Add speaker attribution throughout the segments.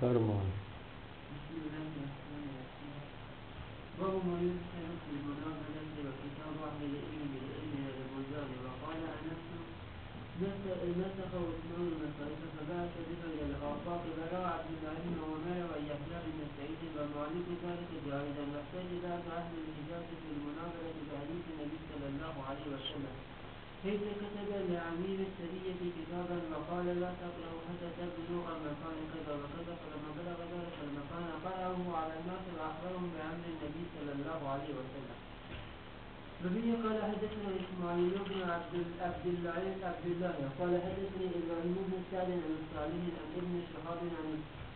Speaker 1: فرمان
Speaker 2: ما يذكر في المناظرة وكتاب أهل العلم بالعلم للبلدان وقال أنس نسخ عثمان المسائل فبعث بها إلى الآفاق فراى عبد بن عمر ويحيى بن سعيد ومالك ذلك جائزا واحتج ذاك أهل الحجاز في المناظرة بحديث النبي صلى الله عليه وسلم حيث كتب لعمير السرية كتابا وقال لا تقرأوا حتى تبلغوا المكان كذا وكذا فلما بلغ ذلك المكان قرأه على الناس وأخبرهم بأمر النبي صلى الله عليه وسلم. وبه قال حدثنا إسماعيل بن عبد عبد الله عبد الله قال حدثني إبراهيم بن سعد عن صالح عن ابن شهاب عن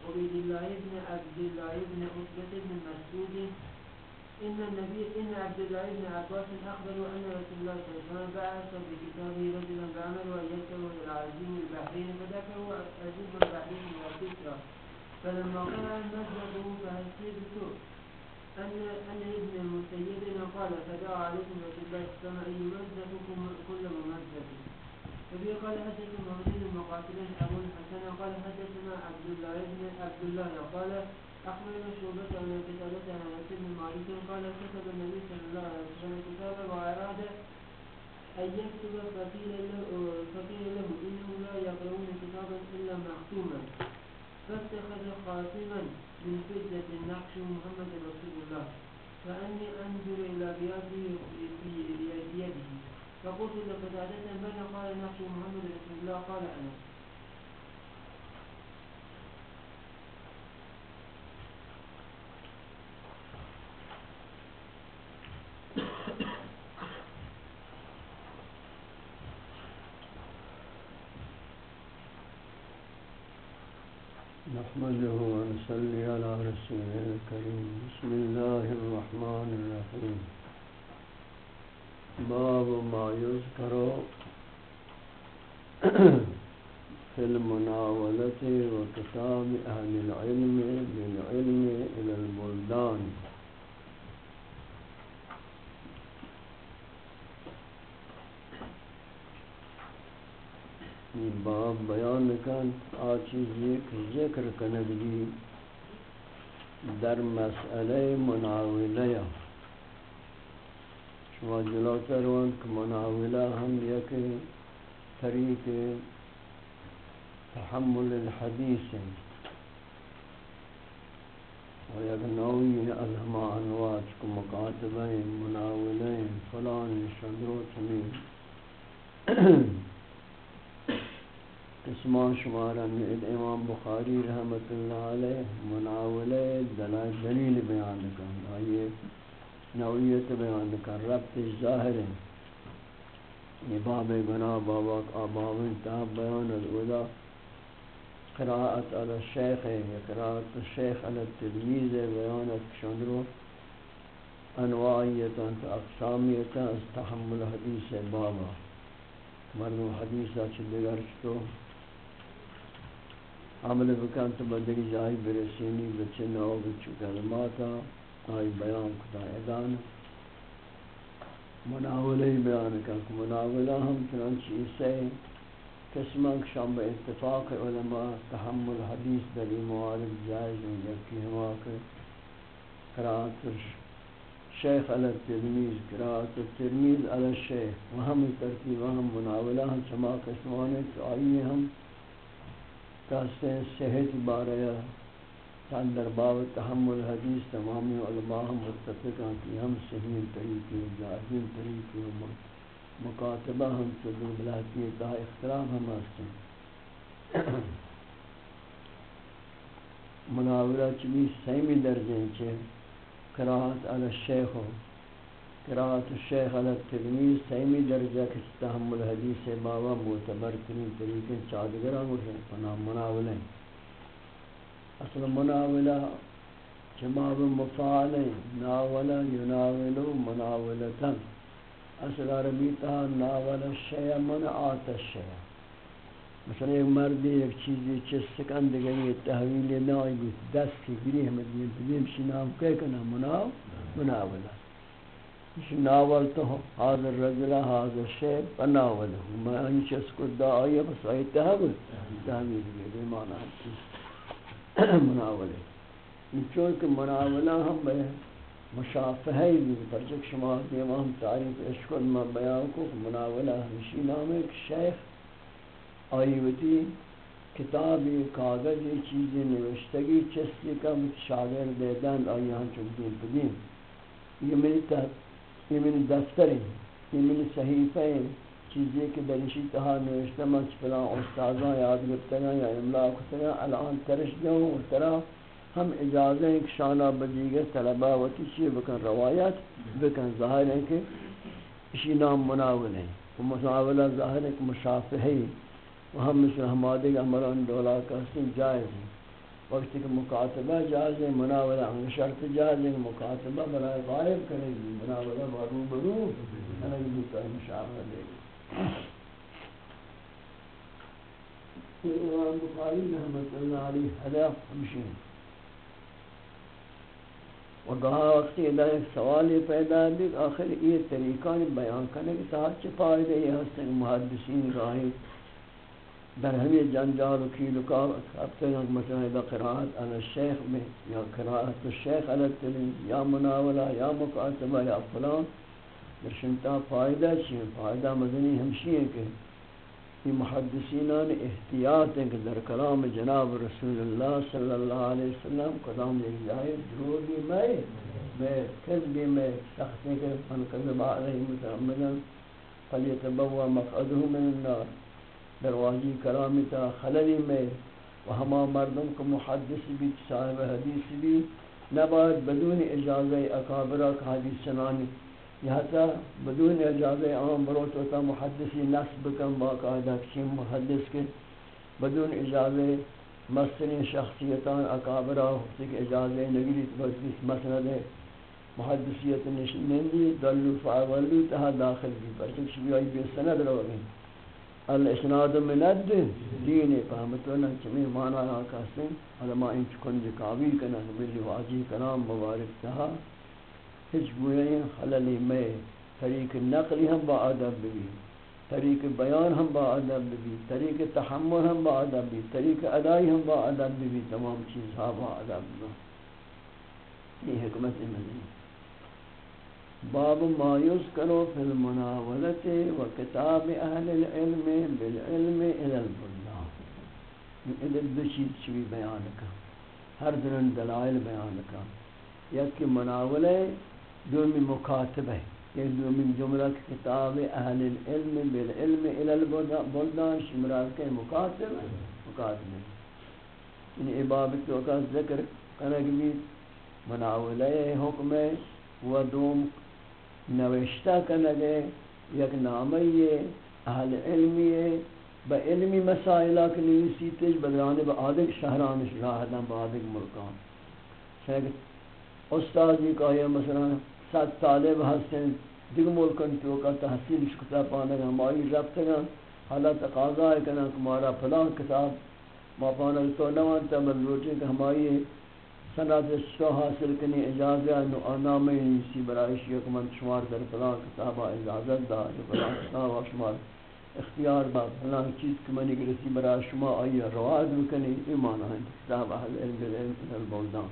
Speaker 2: عبيد الله بن عبد الله بن عتبة بن مسعود إن النبي إن عبد الله بن عباس أخبروا أن رسول الله صلى الله عليه وسلم بعث بكتابه رجلا بعمل وأن يكتب إلى عزيم البحرين فذكروا عزيم البحرين وكسرى فلما قرأ مزقه فحسبت أن أن ابن المسيب قال فدعا عليكم رسول الله صلى الله عليه وسلم يمزقكم كل ممزق. وفي قال حدثنا محمد مقاتل أبو الحسن قال حدثنا عبد الله بن عبد الله قال أخبرنا شعبة عن كتابة عن أنس بن مالك قال كتب النبي صلى الله عليه وسلم كتابا وأراد أن يكتب فقيل له فقيل له. إنه لا يقرؤون كتابا إلا مختوما فاتخذ خاتما من فضة نقش محمد رسول الله. فأني أنظر إلى بياضه في يده. فقلت لقتادة من قال نقش محمد رسول الله؟ قال أنا.
Speaker 1: نحمده ونصلي على رسوله الكريم. بسم الله الرحمن الرحيم. باب ما يذكر في المناولة وكتاب أهل العلم بالعلم إلى البلدان. یہ باب بیان کن آچیز یک ذکر کنگی در مسئلہ مناولہ۔ شما جلوتر وانک مناولہ ہم یک طریق تحمل الحدیث ہیں۔ و یک نوعی از ہما انواع کو مقاتبہ مناولہ فلان شندرو تمیم اسمان شمارہ امام بخاری رحمت اللہ علیہ مناولہ دلائل دلیل بیان کن آئیے، نوعیت بیان کن ربط ظاہر ہے۔ یہ باب گناہ بابا کا باب انتہاب بیان الولا قراءت علی الشیخ ہے قراءت الشیخ علی التدویز ہے بیانت شندرو انواعیتا، اقسامیتا از تحمل حدیث بابا۔ مردم حدیثہ چلگر چطور؟ عمل بکن تو بدری جائی برسینی بچے نو بچو کلماتا آئی بیان کتا ادان مناولی بیان کن مناولہ ہم چنانچہ اسے قسمان شام با اتفاق علماء، تحمل حدیث در موارد جائز ہیں جبکہ ہما کہ قرآت شیخ علی التلمیز قرآت التلمیز علی الشیخ وہم ترتیب ہم مناولہ ہم چما قسمانے تو آئیے ہم۔ کہتے صحت بارے تن در باب تحمل حدیث تمامی علماء متفق ہیں کہ ہم صحیح طریقے جاہل طریقے مکاتبہ ہم چلو بلاتی تا اختلاف ہم ہستے مناورہ چلی سیمی درجے چھے قرآت علی الشیخ ہو۔ قرآت الشیخ علی التلمیز سیمی درجہ کس تحمل حدیث بابا معتبر ترین طریقے چادگران ہوتے ہیں، پناہ مناولیں اصل مناولہ جماب مفعل ناولا یناولو مناولتا۔ اصل عربی تہا ناول الشیع من آت الشیع مثلا ایک مردی ایک چیزی چس سکن دیگر یہ تحویل نائی بود دست کی گری ہمیں دیم بدیم شی کنا مناو مناولا ناول تو حاضر رجل حاضر شیب فناول میں انچ اس کو دعائی بس آئی تحب تحمید بھی معنی ہے۔ مناول ہے۔ چونکہ مناولہ ہم بے مشافہی بھی پرچک شما دیما ہم تعریف اشکل میں بیان کو مناولہ ہمشی نام ایک شیخ۔ آئی وتی کتابی کاغذی چیزی نوشتگی، چستی کا شاگر دیدن، آئی ہاں ہم چکدین پدین یہ میری تحت یہ میری دفتر ہے، یہ صحیفہ ہے، چیزیں کہ درشی تہا نوشتہ من چپلا استاذاں یاد گفتگاں یا املا کتگاں الان ترش جاؤں اور طرح ہم اجازہ ہیں کہ شانہ بدیگر طلبہ و کسی بکن روایت بکن ظاہر ہے کہ اسی نام مناول ہیں۔ وہ مناولہ ظاہر ہے کہ مشافہ ہے۔ وہ ہم مثل ہمادے کا عمران دولا کا سن جائز ہے وقت کہ مکاتبہ جائز ہے مناولہ ہم شرط جائز ہے مکاتبہ برائے غائب کرے گی مناولہ برو برو انہی بکر مطلب مشاورہ دے گی امام بخاری رحمت اللہ علیہ حدیث ہمشین و گاہ وقتی ادا ایک سوال پیدا ہے آخر یہ طریقہ بیان کرنے کے ساتھ چھ فائدہ یہ ہستن محدثین راہی در ہمی جنجال و کیل و کاب اب تک مثلا اذا قرآت علی الشیخ میں یا قرآت الشیخ علی التلیم یا مناولہ یا مکاتبہ یا فلان. درشنتا فائدہ چیئے فائدہ مدنی ہمشی ہے کہ یہ محدثینان احتیاط ہیں کہ در کلام جناب رسول اللہ صلی اللہ علیہ وسلم قدام ایک جائے دروگی میں میں کذبی میں سختی کہ من کذب علیہ متعمدن، فلیتبوا مقعدہ من النار. دروازی کرامی تا خللی میں، و ہما مردم کو محدث بھی، صاحب حدیث بھی، نباید بدون اجازہ اکابرہ کا حدیث سنانی۔ یہاں بدون اجازہ عام بروت ہوتا محدثی نصب کم باقاعدہ کسی محدث کے۔ بدون اجازہ مسترین شخصیتان اکابرہ حفظ اجازہ نگری تبکیس مسند محدثیت نشنندی دلو فعولو تہا داخل بھی پرچک شبی آئی بے سند رو گئی الاسناد من الدین دین فهمتونا چمی مانا آقا سن علماء انچ کنج کاوی کنا بلی واجی کلام مبارک تہا ہج گوئیں خللی میں طریق نقلی ہم با ادب بھی طریق بیان ہم با ادب بھی طریق تحمل ہم با ادب بھی طریق ادائی ہم با ادب بھی تمام چیز ہا با ادب بھی یہ حکمت مدنی باب ما يذكر في المناولة وكتاب أهل العلم بالعلم إلى البلدان إذا الدشيد شوي بيانك هر دن دلائل بيانك يكي مناولة دومي مكاتبة یہ دومین جملہ کتاب اہل العلم بالعلم الى البلدان شمرال کے مکاتب مکاتب یعنی عبابت وقت ذکر کنگ بھی مناولہ حکم و دوم نوشتہ کنگے، یک نامی اہل علمی با علمی مسائلہ کے نویسی تیج بدرانے با آدھگ شہرانش راہدن با ملکان۔ شاید استازی کا یہ مثلا ست طالب ہستن دیگ ملکن تو کا تحصیل شکتا پانے گا ہماری رفتگا حالا تقاضا ہے کہ ہمارا پلان کتاب، ما پانے تو نوان تمر کہ ہماری سند شو حاصل کنی اجازہ نو انام سی برائش یک من شمار در فلان کتاب اجازت دا فلان کتاب شمار اختیار با فلان چیز کہ منی گرسی برای شما آئی رواد بکنی ایمان ہے کتاب اہل علم بالعلم البلدان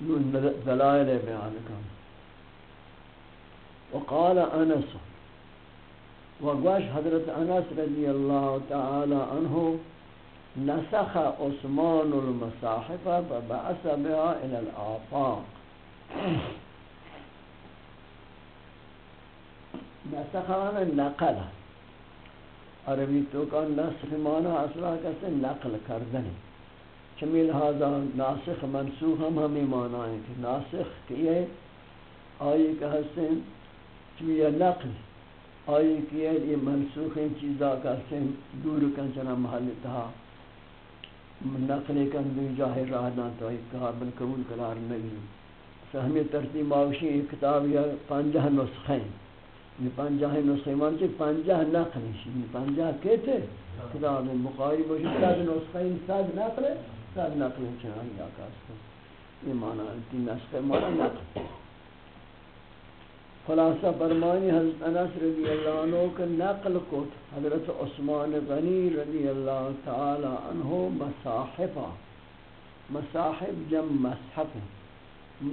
Speaker 1: نو دلائل بیان کن وقال انس وقواش حضرت انس رضی اللہ تعالی عنہ نسخ عثمان المصاحف فبعث بها الى الآفاق. نسخ انا نقل. عربی تو کا نسخ مانا اصلا کیسے نقل کردن چمی لہذا ناسخ منسوخ ہم ہمیں مانا ہے کہ ناسخ کیے آئی کہ حسن چمی نقل. آئی کیے یہ منسوخ چیزا کا حسن دور کن چنا محل تہا نقل کن دو جاہ راہ دان تو ایک قابل قبول قرار نہیں۔ سہمی ترتیب ماوشی ایک کتاب یا پنجہ نسخیں یہ پنجہ نسخیں مانچے پنجہ نقل شی پنجہ کہتے کتاب مقاری بوشی کتاب نسخیں ساد نقل ساد نقل چنان یا کاسکو یہ معنی ہے تین نسخیں معنی نقل۔ خلاصہ فرمانی حضرت انس رضی اللہ عنہ کے نقل کو حضرت عثمان غنی رضی اللہ تعالی عنہ مصاحفہ مصاحب جم مصحف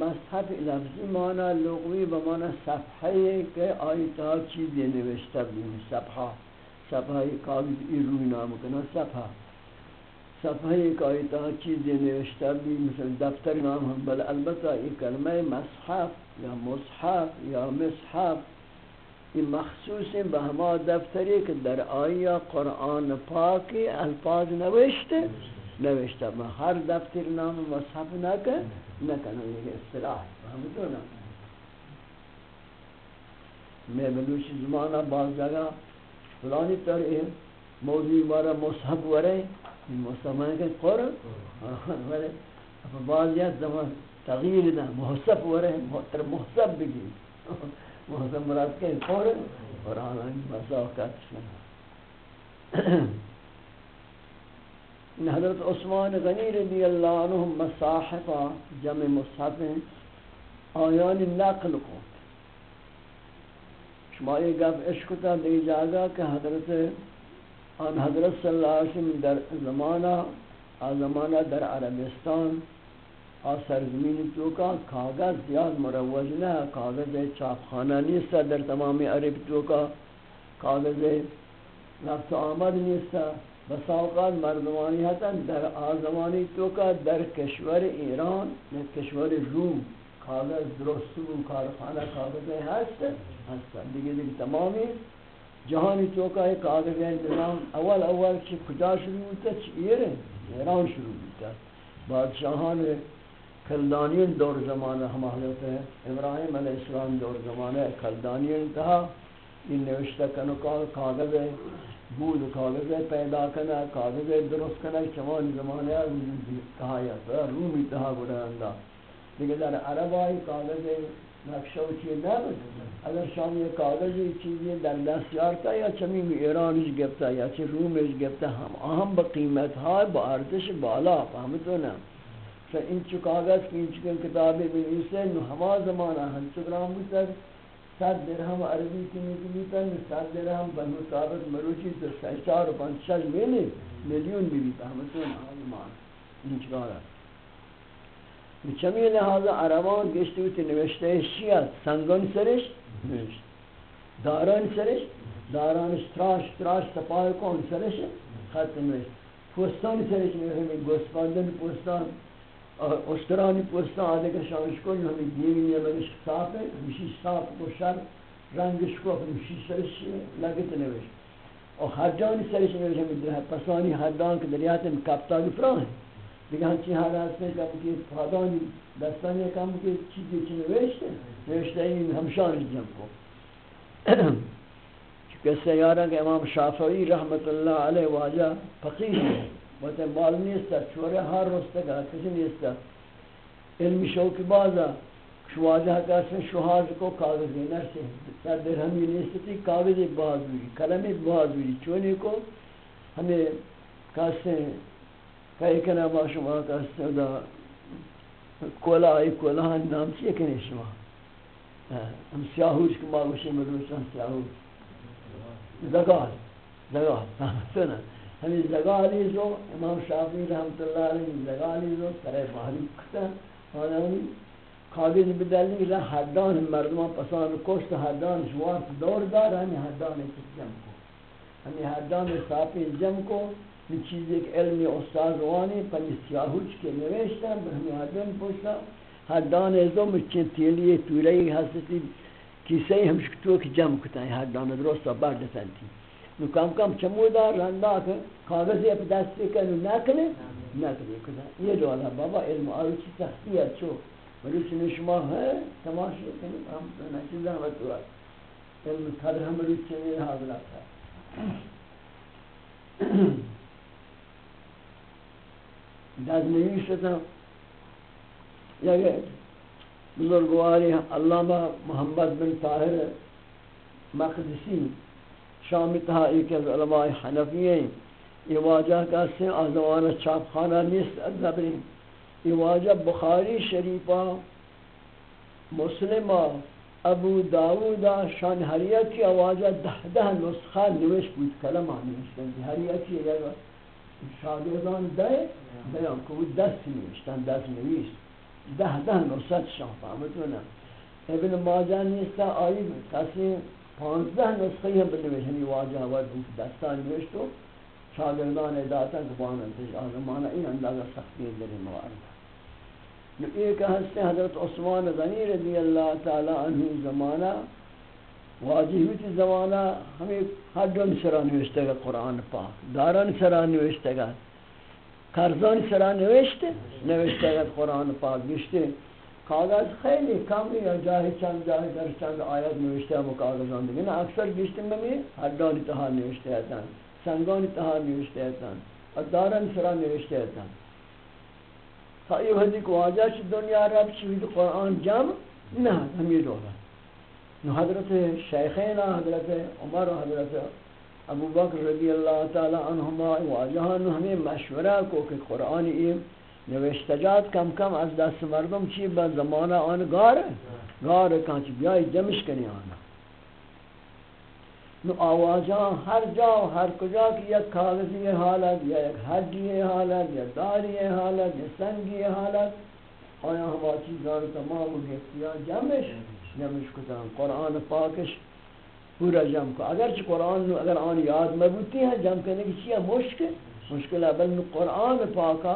Speaker 1: مصحف لفظی معنی لغوی بمعنی صفحه که آیتا چیزی نوشته بیم صفحه صفحه کاغذ ایروی نام کنه صفحه صفحه که آیتا چیزی نوشته بیم مثل دفتر نام هم بل البته این کلمه مصحف یا مصحف یا مصحف، این مخصوص به همه دفتری که در آیا قرآن پاکی الفاظ نوشته نوشته. با هر دفتر نام مصحف نکن نکنه یہ اصطلاح. ہم تو نا میں بلوچ زمانہ بعض جگہ فلانی طور موضوع بارا مصحف ورے مصحف میں قرآن ورے اپا بعض یاد زمان تغییر دا محصف ورے تر محصف بگی محصف مراد کے کہ قرآن قرآن مساقات شنا ان حضرت عثمان غنی رضی اللہ عنہ مصاحف جمع مصحف آیان نقل کو۔ شما یہ گف عشق تا دی جاگا کہ حضرت آن حضرت صلی اللہ علیہ وسلم در زمانہ آ زمانہ در عربستان آ سرزمین تو کا کاغذ زیاد مروج نہ، کاغذ چاپخانہ نیست در تمام عرب تو کا کاغذ نفت آمد نیست بس اوقات مردمانی هستن در آزمانی تو که در کشور ایران، در کشور روم، کاغذ درست و کارخانه کاغذ هست هست. دیگه دیگه تمامی جهانی تو که کاغذ انتظام اول اول چه کجا شروع بودتا چه ایره ایران شروع بودتا بادشاهان کلدانیان دور زمانه ہم حضرت ابراہیم علیہ السلام دور زمانه کلدانیان تھا این نوشته کنو کاغذ بود، کاغذ پیدا کنا کاغذ درست کنا چمان زمانه کہا یا تو رومی تہا گراندا دیگه در عربای کاغذ نقشه و چیه نبود. اگر شام یہ کاغذی چیزی در دست یارتا، یا چمیم ایرانش گفتا یا چه رومش گفتا هم اهم با قیمت های با ارزش بالا فهمتو نه. این چو کاغذ کی این چکن کتابی بنویسه نو ہما زمانہ ہم چکرام بودتا صد درہم عربی کی نکلی تن صد درہم بنو ثابت مروچی تو سی چار و پانچ شش میلی میلیون بھی بھی تحمتون آلمان انچگارا چمی لحاظا عربان گشتی ہوتی نوشته شیعت سنگان سرش نوشت داران سرش دارانش تراش تراش سپاه کن سرش خط نوشت پوستان سرش نوشت گوسفندن پوستان اشترانی پوستا آده که شامش کن همی دیمی نیمانش صاف ہے ہمیشی صاف کو شر رنگش کو ہمیشی سرش لگت نوش اور حجانی سرش نوش ہمی در پسانی حدان که دریات میں کپتانی فران ہے۔ دیگه همچین حال هست کم که پادانی دستانی کم که چیزی چی نوشته نوشته این همشانش جمع کو۔ چکه سیاره که امام شافعی رحمت الله علیه واجه فقیر ہے بہت مال نیست چوره هر رسته که کسی نیست علم شوک بازا شواجہ شواجه کسی شوهاز کو کاغذی نرسه سر درهمی نیستی کاغذی بازوی کلمی بازوی چونی کو ہمیں کسی کئی کنا با شما کسی دا کولا آئی کولا ہن نام چیئے کنی شما ہم سیاہوش کما گوشی مروشن سیاہوش زگال زگال سنہ ہمیں زگالی جو، امام شافعی رحمت اللہ علیہ زگالی جو سرے بحری کتا، اور ہمیں کاغذ بدلی لہ حدان مردمان پسان کشت، حدان شوارت دور دار، ہمیں حدان کس جم کو؟ ہمیں حدان صافی جم کو، یہ چیز ایک علمی استاذ وانی، پنی سیاہوچ کے نویشتا ہمیں حدان پوشتا حدان ازو مچن تیلی تولی حسیتی کسی ہمشکتو کی جم کتا ہے حدان درستا بردتن تھی۔ نو کم کم چمودا رندا کہ کاغذی اپ دستی کنو نکلی نکلی کنا یہ دولا بابا علم آئی چی تختی ہے، چو. ولی چنی شما ہے تماشی کنی ہم نچی زحمت ہوا. علم قدر ہم روی چنی حاضرہ تھا. داد نہیں شتا. یا بزرگواری علامہ محمد بن طاہر مقدسی شامی تہا ایک از علماء حنفی ہیں۔ یہ واجہ کا سے آزوان چاپ خانہ نیست ادبری یہ واجہ بخاری شریفہ، مسلمہ، ابو داود، شان حریت کی آوازہ دہ دہ نسخہ نوش بود، کلمہ نوشتن حریت کی اگر شاگردان دے بیان کو دست نوشتن دست نوشت۔ دہ دہ نسخت شان فهمتونا مطلب ابن ماجہ نیستا آئی کسی پانزده پانزدہ نسخی ہم بنوشنی واجہ ود دستان نوشتو شاگردان داتا کبانا تش آزمانا این اندازہ سختی در موارد ایک ہستے حضرت عثمان غنی رضی اللہ تعالی عنہ زمانہ، واجی ہوئی زمانہ، ہمیں حدن سرا نوشتے گا قرآن پاک، داران سرا نوشتے گا کرزان سرا نوشتے نوشتے گا قرآن پاک گشتے کاغذ خیلی کم یا جاہی چند جاہی در چند آیت نوشتے ہیں کاغذان دیگے نا اکثر گشتے میں بھی حدان تہا نوشتے ہیں سنگان تہا نوشتے ہیں اور داران سرا نوشتے ہیں تا یہ حدی کو آجا چی دنیا رب چی قرآن جمع نہ ہمی دولا نو حضرت شیخین حضرت عمر و حضرت ابو بکر رضی اللہ تعالی عنہما واجہاں نو ہمیں مشورہ کو کہ قرآن ایم. نوشتجات کم کم از دست مردم چی با زمانہ آن گار؟ گار کانچ بیائی جمش کنی آنا نو آوازاں ہر جا ہر کجا کی یک کاغذی حالت، یا یک حجی حالت، یا داری حالت، یا سنگی حالت. آیا ہما چیزان تمام گفتیا جمعش جمعش کتاں قرآن پاکش پورا جمع کو اگرچہ قرآن اگر آن یاد مبوتی ہے جمع کرنے کی چیئے مشکل مشکل ہے بل قرآن پاکا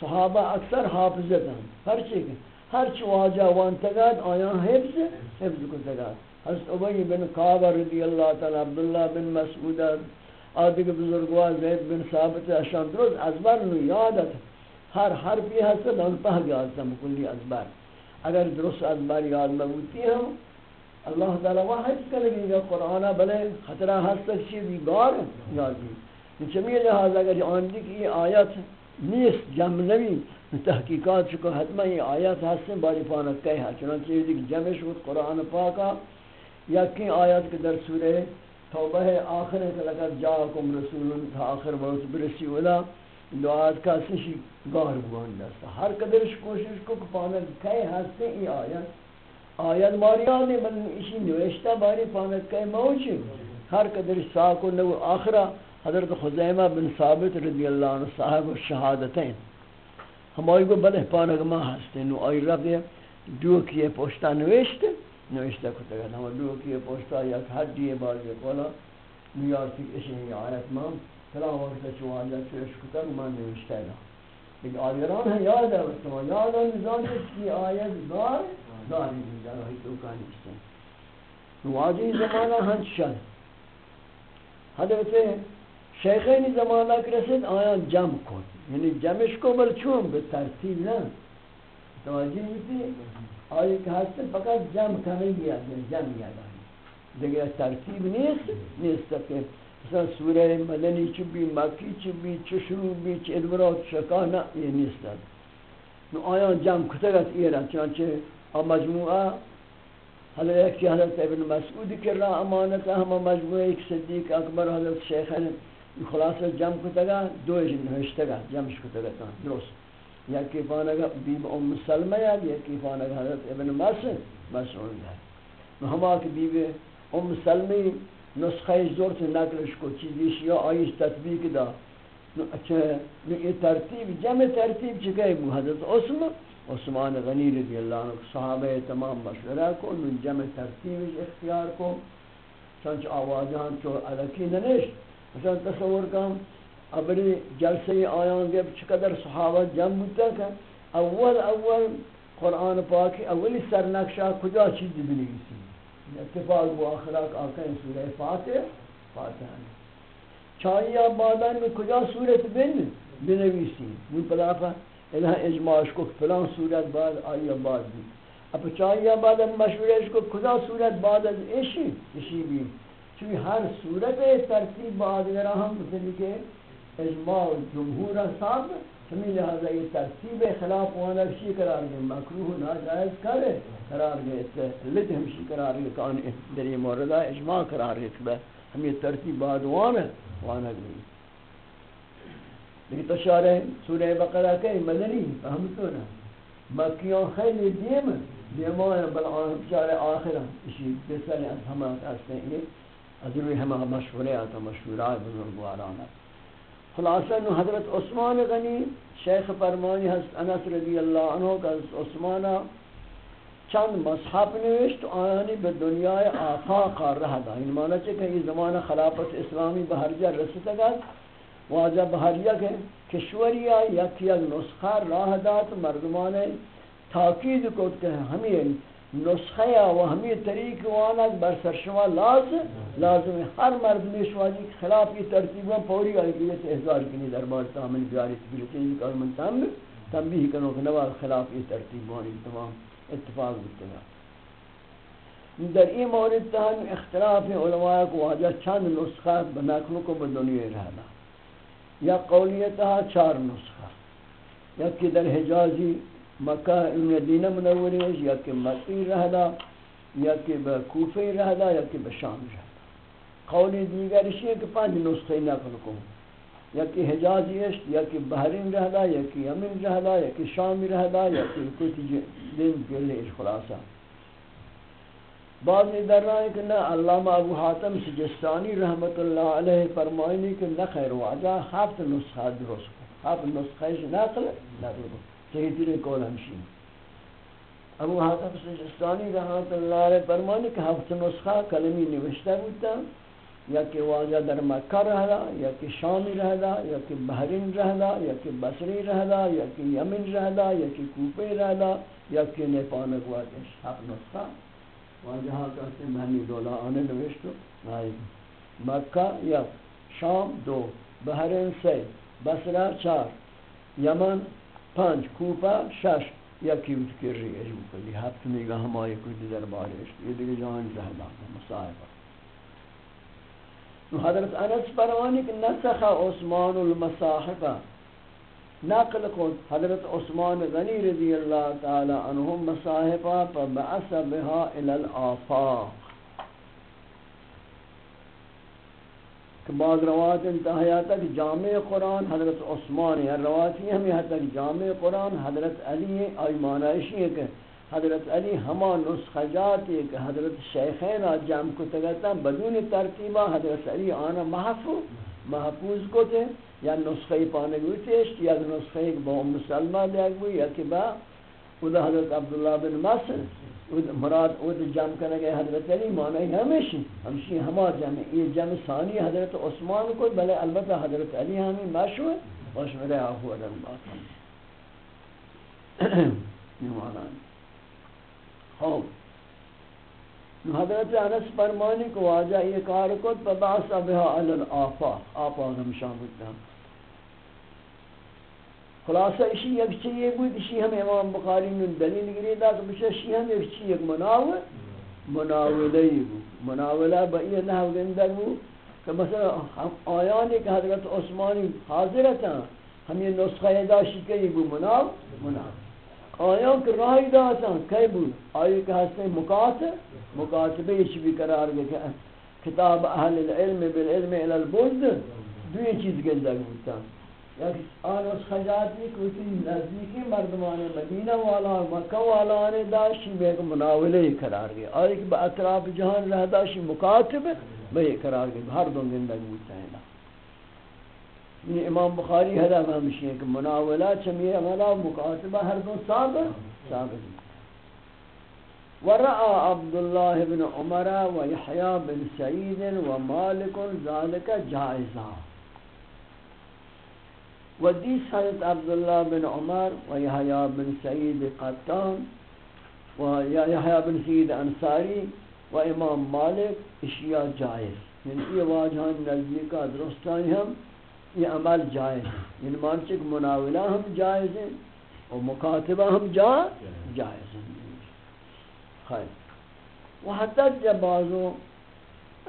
Speaker 1: صحابہ اکثر حافظت ہیں ہر چیز ہر چی واجہ وانتگاد آیا حفظ حفظ کو تگاد۔ حضرت عبی بن قابر رضی اللہ تعالی، عبداللہ بن مسعود آدھے کے بزرگوار زید بن ثابت اشان درست ازبر نو یادت ہر حرفی حسد ان پہ گیا مکلی ازبر۔ اگر درست ازبر یاد مبوتی ہم، اللہ تعالی واحد کرے گی قرآن بلے خطرہ حسد چیز گار یاد بھی چمی لحاظ اگر آن دی کہ یہ آیت نیست، جمع نبی تحقیقات چکو حتمہ یہ آیت حسن باری پانک کہا چنانچہ یہ دیکھ جمع شد قرآن پاکا. یکی آیت کے در سورہ توبہ آخر ہے کہ لقد جاکم رسول تھا آخر بہت برسی ولا دعات کا سشی گار بگان دستا ہر قدرش کوشش کو پانک کئی ہستے ای آیت آیت ماری آنے من اسی نوشتہ باری پانک کئی موچی ہر قدرش ساکو نو آخرہ حضرت خزیمہ بن ثابت رضی اللہ عنہ صاحب الشہادتین ہمائی کو بلے پانک ماں ہستے نو آئی رب دو کیے پوشتہ نوشتے نوشتہ کتا گا ہم دو کی پوستا یا حدی باز کولا۔ نیارتی کسی آیت مام۔ فلا وقت چواجہ چوش کتا گا من نوشتہ گا لیکن آدھران ہے، یاد ہے بستما یاد ہے، نظام کی آیت دار داری دی جاہی تو کانی استے واجی زمانہ ہنچ شد حضرت شیخین زمانہ کرسید آیان جمع کن یعنی جمعش کو بل چون به ترتیب نه توجه میتی آئی کہ ہستے فقط جمع کرنے گیا جمع یاد آئی دیگر ترتیب نیست نیست کہ مثلا سورہ مدنی چبی مکی چبی چشرو بی چ ادبرات شکانا یہ نیست نو آیا جمع کتگت ایران چنانچہ آ مجموعہ حضرت ایک حضرت ابن مسعود کر رہا امانتا ہم مجموعہ ایک صدیق اکبر حضرت شیخ خلاصہ جمع کتگا، دو جن ہشت تگا نوشتگا جمع کتگا درست. یا کیفانگا بیب ام سلمہ یا یا کیفانگا حضرت ابن مسعود مسعود ہے. ہما کہ بیب ام سلمی نسخہ زورت نقلش کو چیزیش یا آئیش تطبیق دا. اچھا یہ ترتیب، جمع ترتیب چکے بو حضرت عثمان عثمان غنی رضی اللہ عنہ، صحابہ تمام مشورہ کو من جمع ترتیب اختیار کو. چنچ آوازان چو علکی ننش مثلا تصور کام ابری جلسے آیان گے چقدر صحابہ جمع ہوتا کہ اول اول قرآن پاک اولی سرنقشہ کجا چیز بنویسی؟ اتفاق بو آخرات آقا سورہ فاتح فاتح چاہیے بعدان میں کجا صورت بن بنویسی؟ من پلافہ الہ اجماعش کو فلان صورت بعد، آئی بعد بھی۔ اب چاہیے بعد مشورش کو کجا صورت بعد از اشی اشی بھی۔ چونکہ ہر صورت ترتیب با بعد رہا ہم کہ اجماع جمهور صاحب، ہمیں لہذا یہ ترتیب خلاف وانا شی قرار گئے مکروہ ناجائز کرے قرار گئے لد ہمشی قرار گئے کان در یہ موردہ اجماع قرار گئے کہ ہم یہ ترتیب بعد وانا وانا گئے لیکن تشارہ سورہ بقرہ کہ مدنی فہمتو نا۔ مکیان خیلی دیم دیمان بل آن جار آخرا اسی بسر از همه هستن این از روی همه مشهوریات و مشهورات بزرگوارانا خلاصہ نو حضرت عثمان غنی شیخ فرمانی هست، انس رضی اللہ عنہ کہ عثمانہ چند مصحف نوشت آیانی به دنیای آفاق رہ دا این معنی چه کہ یہ زمان خلافت اسلامی به هر جا رسیتا گا واجہ به هر یک کشوری یکی یک نسخه راه داد. مردمان تاکید کد کہ ہمیں نسخه و ہمیں طریق وانا بر سر شما لازم لازم ہر مرد شما جی خلاف یہ ترتیبا پوری آئی کہ یہ احضار کنی دربار تامل بیاری تبیرتی کار من تامل تنبیہ کنو کہ نوال خلاف یہ ترتیب وانی تمام اتفاق بتنا در این مورد تہن اختلاف علماء کو واجہ چند نسخہ بناکلوں کو بدنیا رہنا۔ یا قولیتہ چار نسخہ۔ یا کہ در حجازی مکہ، مدینہ منوری ہے یا کہ مکی رہنا یا کہ کوفی رہنا یا کہ بشام رہنا قولی دیگر اسی کہ پانچ نسخے نقل کو یا کہ حجازی ہے یا کہ بحرین رہنا یا کہ یمن رہنا یا کہ شام رہنا یا کہ کچھ دن گلے اس خلاصہ۔ بعض در رہا ہے کہ نہ علامہ ابو حاتم سجستانی رحمت اللہ علیہ فرمائنی کہ نہ خیر واجہ ہفت نسخہ درست کو ہفت نسخہ نقل نہ درست کول ہمشی؟ ابو حاتم سجستانی رحمت اللہ علیہ فرمائنی کہ ہفت نسخہ کلمی نوشتہ بودتا، یا کہ واجہ در مکہ رہلا یا کہ شامی رہلا یا کہ بحرین رہلا یا کہ بصری رہلا یا کہ یمن رہلا یا کہ کوپے رہلا یا کہ نیپانک واجہ حق نسخہ۔ واجہ کہتے ہیں مہنی دولا آنے نوشتو نائب مکہ یا شام دو، بحرین سے بصرہ چار، یمن پانچ کوپا، شش یا کیوت کر رہی ہے جو کلی ہفت نگاہ ہمائی کوئی در بارش یہ دیکھ جان رہلا مسائبہ حضرت انس پروانی کہ نسخ عثمان المصاحبہ نقل کو حضرت عثمان غنی رضی اللہ تعالی عنہم مصاحبہ فبعث بها الى الافاق بعض روایت انتہایا تک جامع قرآن حضرت عثمان ہے روایت یہ ہمیں تک جامع قرآن حضرت علی آئی معنی ہے کہ حضرت علی ہما نسخہ جاتی کہ حضرت شیخین جمع کو تگتا بدون ترتیبہ حضرت علی آنا محفوظ محفوظ کو تھے، یا نسخہ پانے گوئی تیشت یا نسخہ ایک با مسلمہ دیا گوئی یا کہ با اودا حضرت عبداللہ بن مصر مراد اودا جمع کرنے گئے حضرت علی معنی ہمیشی ہمشی ہما جمع، یہ جمع ثانی حضرت عثمان کو، بلے البتہ حضرت علی ہمیں مشہور مشہور آہو ادھر بات یہ معنی۔ خوب۔ حضرت انس فرمانی کو واجہ یہ کار کو، فبعث بها علی الافاق آفاق ہم شامل خلاصہ اسی یک چیئے بود، اسی ہم امام بخاری نے دلیل گری دا کہ بچہ اسی ہم یک چیئے ایک مناول مناولہ ہی بود. مناولہ بئی نحو گندر بود کہ مثلا آیانی کہ حضرت عثمانی حاضرتا، ہم یہ نسخہ داشتی کہ یہ بود مناول مناول آیا کہ راہی داتا کئی بود؟ آیا کہ ہستے مکاتب مکاتبہ یہ بھی قرار گئے کتاب اہل العلم بالعلم الى البلد دوی چیز گندہ بودتا یک آنوس خجاتی کوتی نزدیکی مردمان مدینہ والا، مکہ والا آنے داشتی بے ایک مناولے قرار گئے۔ آیا کہ با اطراف جہان رہ داشتی مکاتب بے قرار گئے۔ ہر دو گندہ بودتا ہے یہ یعنی امام بخاری حدا ہمشی ہے کہ مناولہ چمیہ عملہ مکاتبہ ہر دو ثابت ثابت ورعا عبداللہ بن عمر و یحیاء بن سعید و مالک ذالک جائزہ و دیس حضرت عبداللہ بن عمر و یحیاء بن سعید قطان و یحیاء بن سعید انصاری و امام مالک اشیاء جائز یعنی یہ واجہان نزدیکہ درستانی ہم، یہ عمل جائز ہے یعنی مانچہ کہ مناولہ ہم جائز ہیں اور مکاتبہ ہم جا، جائز ہیں۔ خیر۔ وحتج بعضو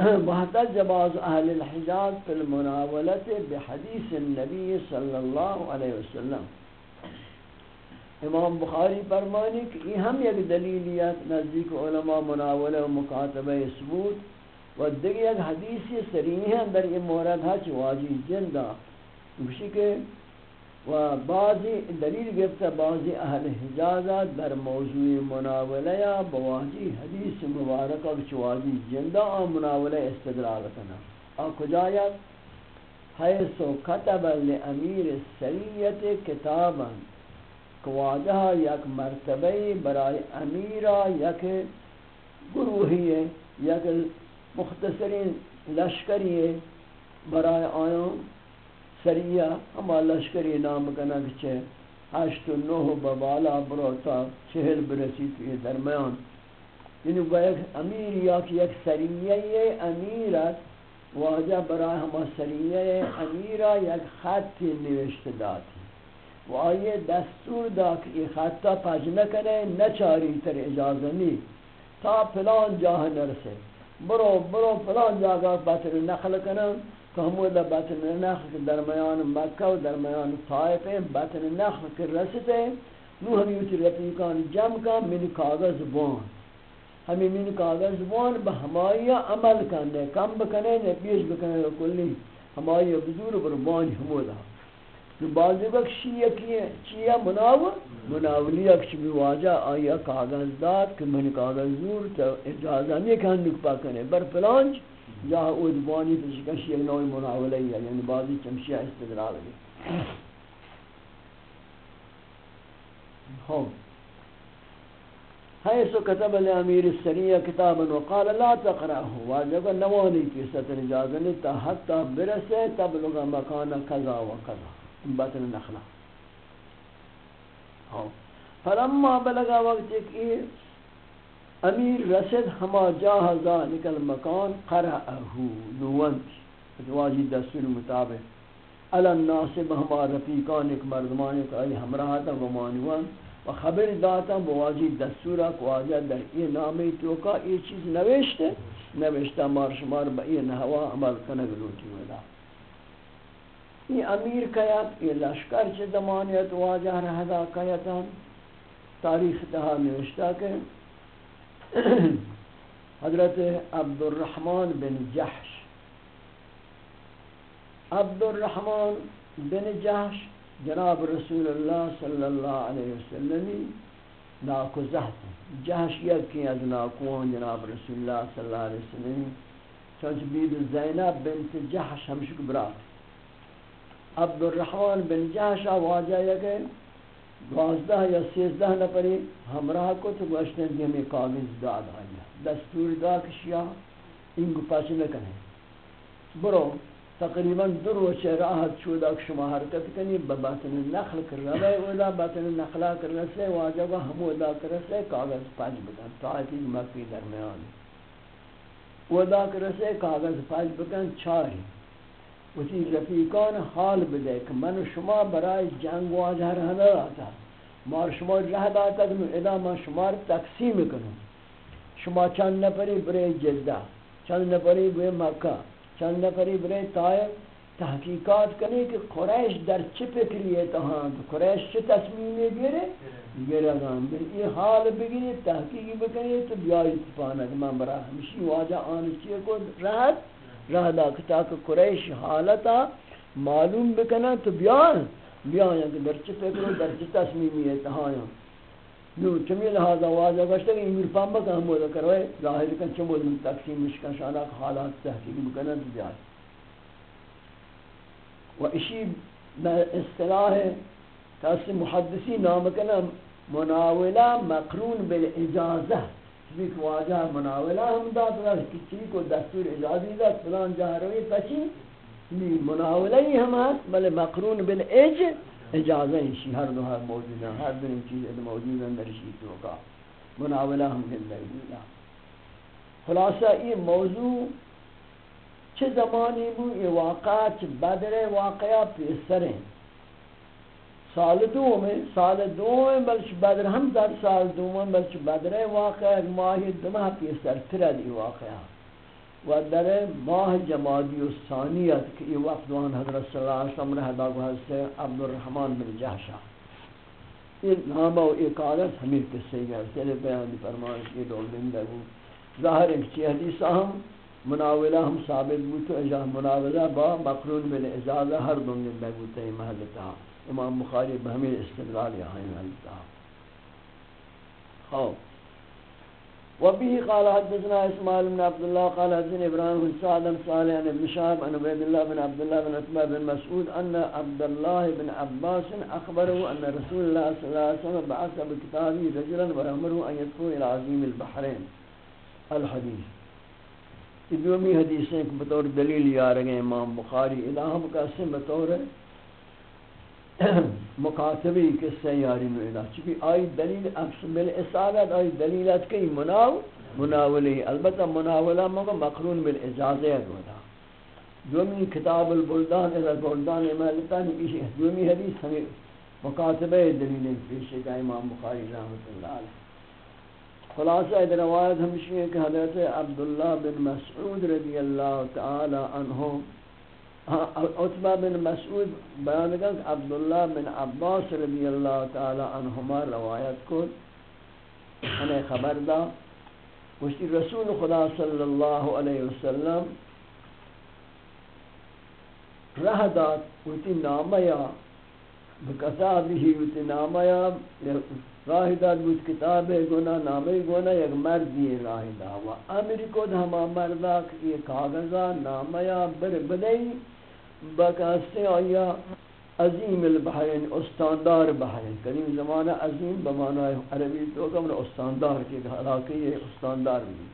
Speaker 1: وحتج بعض اہل الحجاز فی المناولت بحدیث النبی صلی اللہ علیہ وسلم۔ امام بخاری فرمانی کہ یہ ہم یک دلیلیت نزدیک علماء مناولہ و مکاتبہ ثبوت و دیگه یک حدیثی سریح ہے اندر یہ مورد ہے چی واجی جندہ اسی کہ و بعضی دلیل گفت بعضی اهل حجازات در موضوع مناوله یا بواجی حدیث مبارک و چواجی جنده آن مناوله استدلال کنا آن کجایت حیث و کتب لامیر سریت کتابا کواجه یک مرتبه برای امیرا یک گروهی، یک مختصرین لشکری برای آیان سریع ہما لشکری نام کنک چھے۔ ہشت و نوہ ببالا بروتا، چہل برسی تو درمیان۔ یعنی وہ ایک امیر یا کہ ایک سریعی امیرت واجہ برای ہما سریعی امیرہ یک خط نوشت داتی و آئیے دستور دا کہ یہ خطہ پج نہ کرے نہ چاری تر اجازہ نہیں تا پلان جاہ نرسے برو برو پلان جاگا بطر نخل کنم۔ کہ ہمود بطن نخل کے درمیان مکہ و درمیان طائف ہیں بطن نخل کے رستے نو ہم یوتی رفیقان جم کا من کاغذ بون ہمیں من کاغذ بون بہمائی عمل کرنے کم بکنے نے پیش بکنے کلی. ہمائی بزور بربانی حمودہ تو بعضی وقت شیعہ کیے چیہ مناو مناولی اکش بھی واجہ آیا کاغذ داد کہ من کاغذ زور تو اجازہ نہیں کہ ہم نکپا کنے بر پلانج یا ادبانی تشکش یک نوع مناوله ہے یعنی بعضی چمشیہ استدلال ہے۔ ہم حيث كتب لأمير السرية كتابا وقال لا تقرأه، واجب نواني في ستر إجازة حتى برسه تبلغ مكان كذا وكذا بطن نخلا۔ النخلة فلما بلغ وقتك إيه امیر رسد ہما جاہ ذالک المکان قرأہو نوانت واجی دستور مطابق۔ علی الناسب ہما رفیقان ایک مردمان ایک آئی ہمراہتا ومانوان و خبر داتا بواجی دستورا کو آجا در ای نامی توکا ای چیز نوشتے نوشتا مار شمار با ای نحوا عمل کنگ لوٹی ودا۔ ای امیر کیات ای لشکر چه زمانیت واجہ رہدا کیتا تاریخ تہا نوشتا کہ حضرت عبد الرحمن بن جحش. عبد الرحمن بن جحش جناب رسول اللہ صلی اللہ علیہ وسلم ناکو زہت جحش یکی از ناکوان جناب رسول اللہ صلی اللہ علیہ وسلم. چونچ بید زینب بنت جحش ہمشک برات. عبد الرحمن بن جحش آواجہ یکی دوازدہ یا سیزدہ نفری ہمراہ کو تو گوشتن کہ ہمیں کاغذ داد آیا دستور دا کشیا ان کو پاس نکنے برو، تقریباً دو روچ راحت چودا شما حرکت کنی بباطن نخل کر رہا اولا، باطن نخلا کر رہا سے واجہ کو ہم ادا کر رہا سے، کاغذ پاس بکن۔ طاعتی مکی درمیان۔ ادا کر رہا سے، کاغذ پاس بکن چاری اسی رفیقان حال بدے کہ من و شما برای جنگ واجہ رہنا رہتا مار شما رہ داتا کہ ادا من شما رو تقسیم کنوں۔ شما چند نفری برے جدہ چند نفری برے مکہ، چند نفری برے طائف۔ تحقیقات کرنے کہ قریش در چی فکری ہے تہاں؟ قریش چی تصمیمی گرے گرے گا یہ حال بگیری تحقیقی بکنی تو بیائی تفانا کہ من برا ہمشی واجہ آنی چیئے کو رہت رہ دا کتا کہ قریش حالتا معلوم بکنا تو بیان بیان کہ در چی فکر در چی تصمیمی ہے نو چمی لحاظا واجہ گشتا کہ امیر پام بکا ہم بودا کروئے۔ ظاہر کن چم بودا تقسیم مشکن شانا حالات تحقیق بکنا تو جائے و اشی اصطلاح تاسی محدثی نام کنا مناولہ مقرون بالاجازہ۔ چیز واجہ مناولہ ہم داد رہا کسی کو دستور اجازی دا فلان جہاں روی پچی مناولہ ہی ہم ہے بلے مقرون بالاج اجازہ ہی ہر دو ہر موجود ہیں ہر دن چیز موجود ہیں در شیطوں کا مناولہ ہم ہلدہ دیلا خلاصہ، یہ موضوع چه زمانی بود یہ واقعہ چه بدر واقعہ پیسر ہیں سال دوم سال دوم بلش بدر ہم در سال دوم بلش بدر واقع ماہ دمہ پیسر ترد ای واقعہ۔ و در ماہ جمادی الثانیت کہ یہ وقت دوان حضرت صلی اللہ علیہ وسلم رہا گو حضرت عبد الرحمن بن جہشا یہ نامہ و اقادت ہمیں قصے گئے، تیرے بیان فرمائش یہ دول دن دگو ظاہر ایک چی حدیثہ ہم مناولہ ہم ثابت بوتو اجاہ مناولہ با مقرون بن اجازہ ہر دن دن دگو تی محلتہ۔ امام بخاری بہمی استدلال یہاں ملتا خوب وبه قال حدثنا اسماعيل بن عبد الله قال حدثنا ابراهيم بن سعد بن صالح عن ابن شهاب عن عبيد الله بن عبد الله بن عتبة بن مسعود ان عبد الله بن عباس اخبره ان رسول الله صلى الله عليه وسلم بعث بكتابه رجلا وامره ان يدخل الى عظيم البحرين الحديث ادومی حدیثیں بطور دلیل یا رہے امام بخاری، الہم کا سن بطور مکاتبی قصہ یاری میں ادا چونکہ آئی دلیل اکس بالاصالت آئی دلیلت کئی مناو مناولی البتہ مناولہ مگا مقرون بالاجازت ہوتا دومی کتاب البلدان اذا بلدان امالتان دومی حدیث ہمیں مکاتبہ دلیل پیش کا امام بخاری رحمت اللہ علیہ خلاصہ ادھر روایت ہمشی ہے کہ حضرت عبداللہ بن مسعود رضی اللہ تعالی عنہ عطبہ بن مسعود بیان کہ عبداللہ بن عباس رضی اللہ تعالی عنہما روایت کو انہیں خبر دا۔ وشتی رسول خدا صلی اللہ علیہ وسلم رہ داد وتی نامیا بکتابی وتی نامیا راہ داد بود کتاب گنا نامے گنا یک مردی راہ دا و امریکو دھما مردا کہ یہ کاغذا نامیا بر بدئی۔ بکاستے آیا، عظیم البحرین، استاندار بحرین۔ کریم زمانہ عظیم بمعنی عربی تو کم استاندار کے علاقے، یہ استاندار بھی۔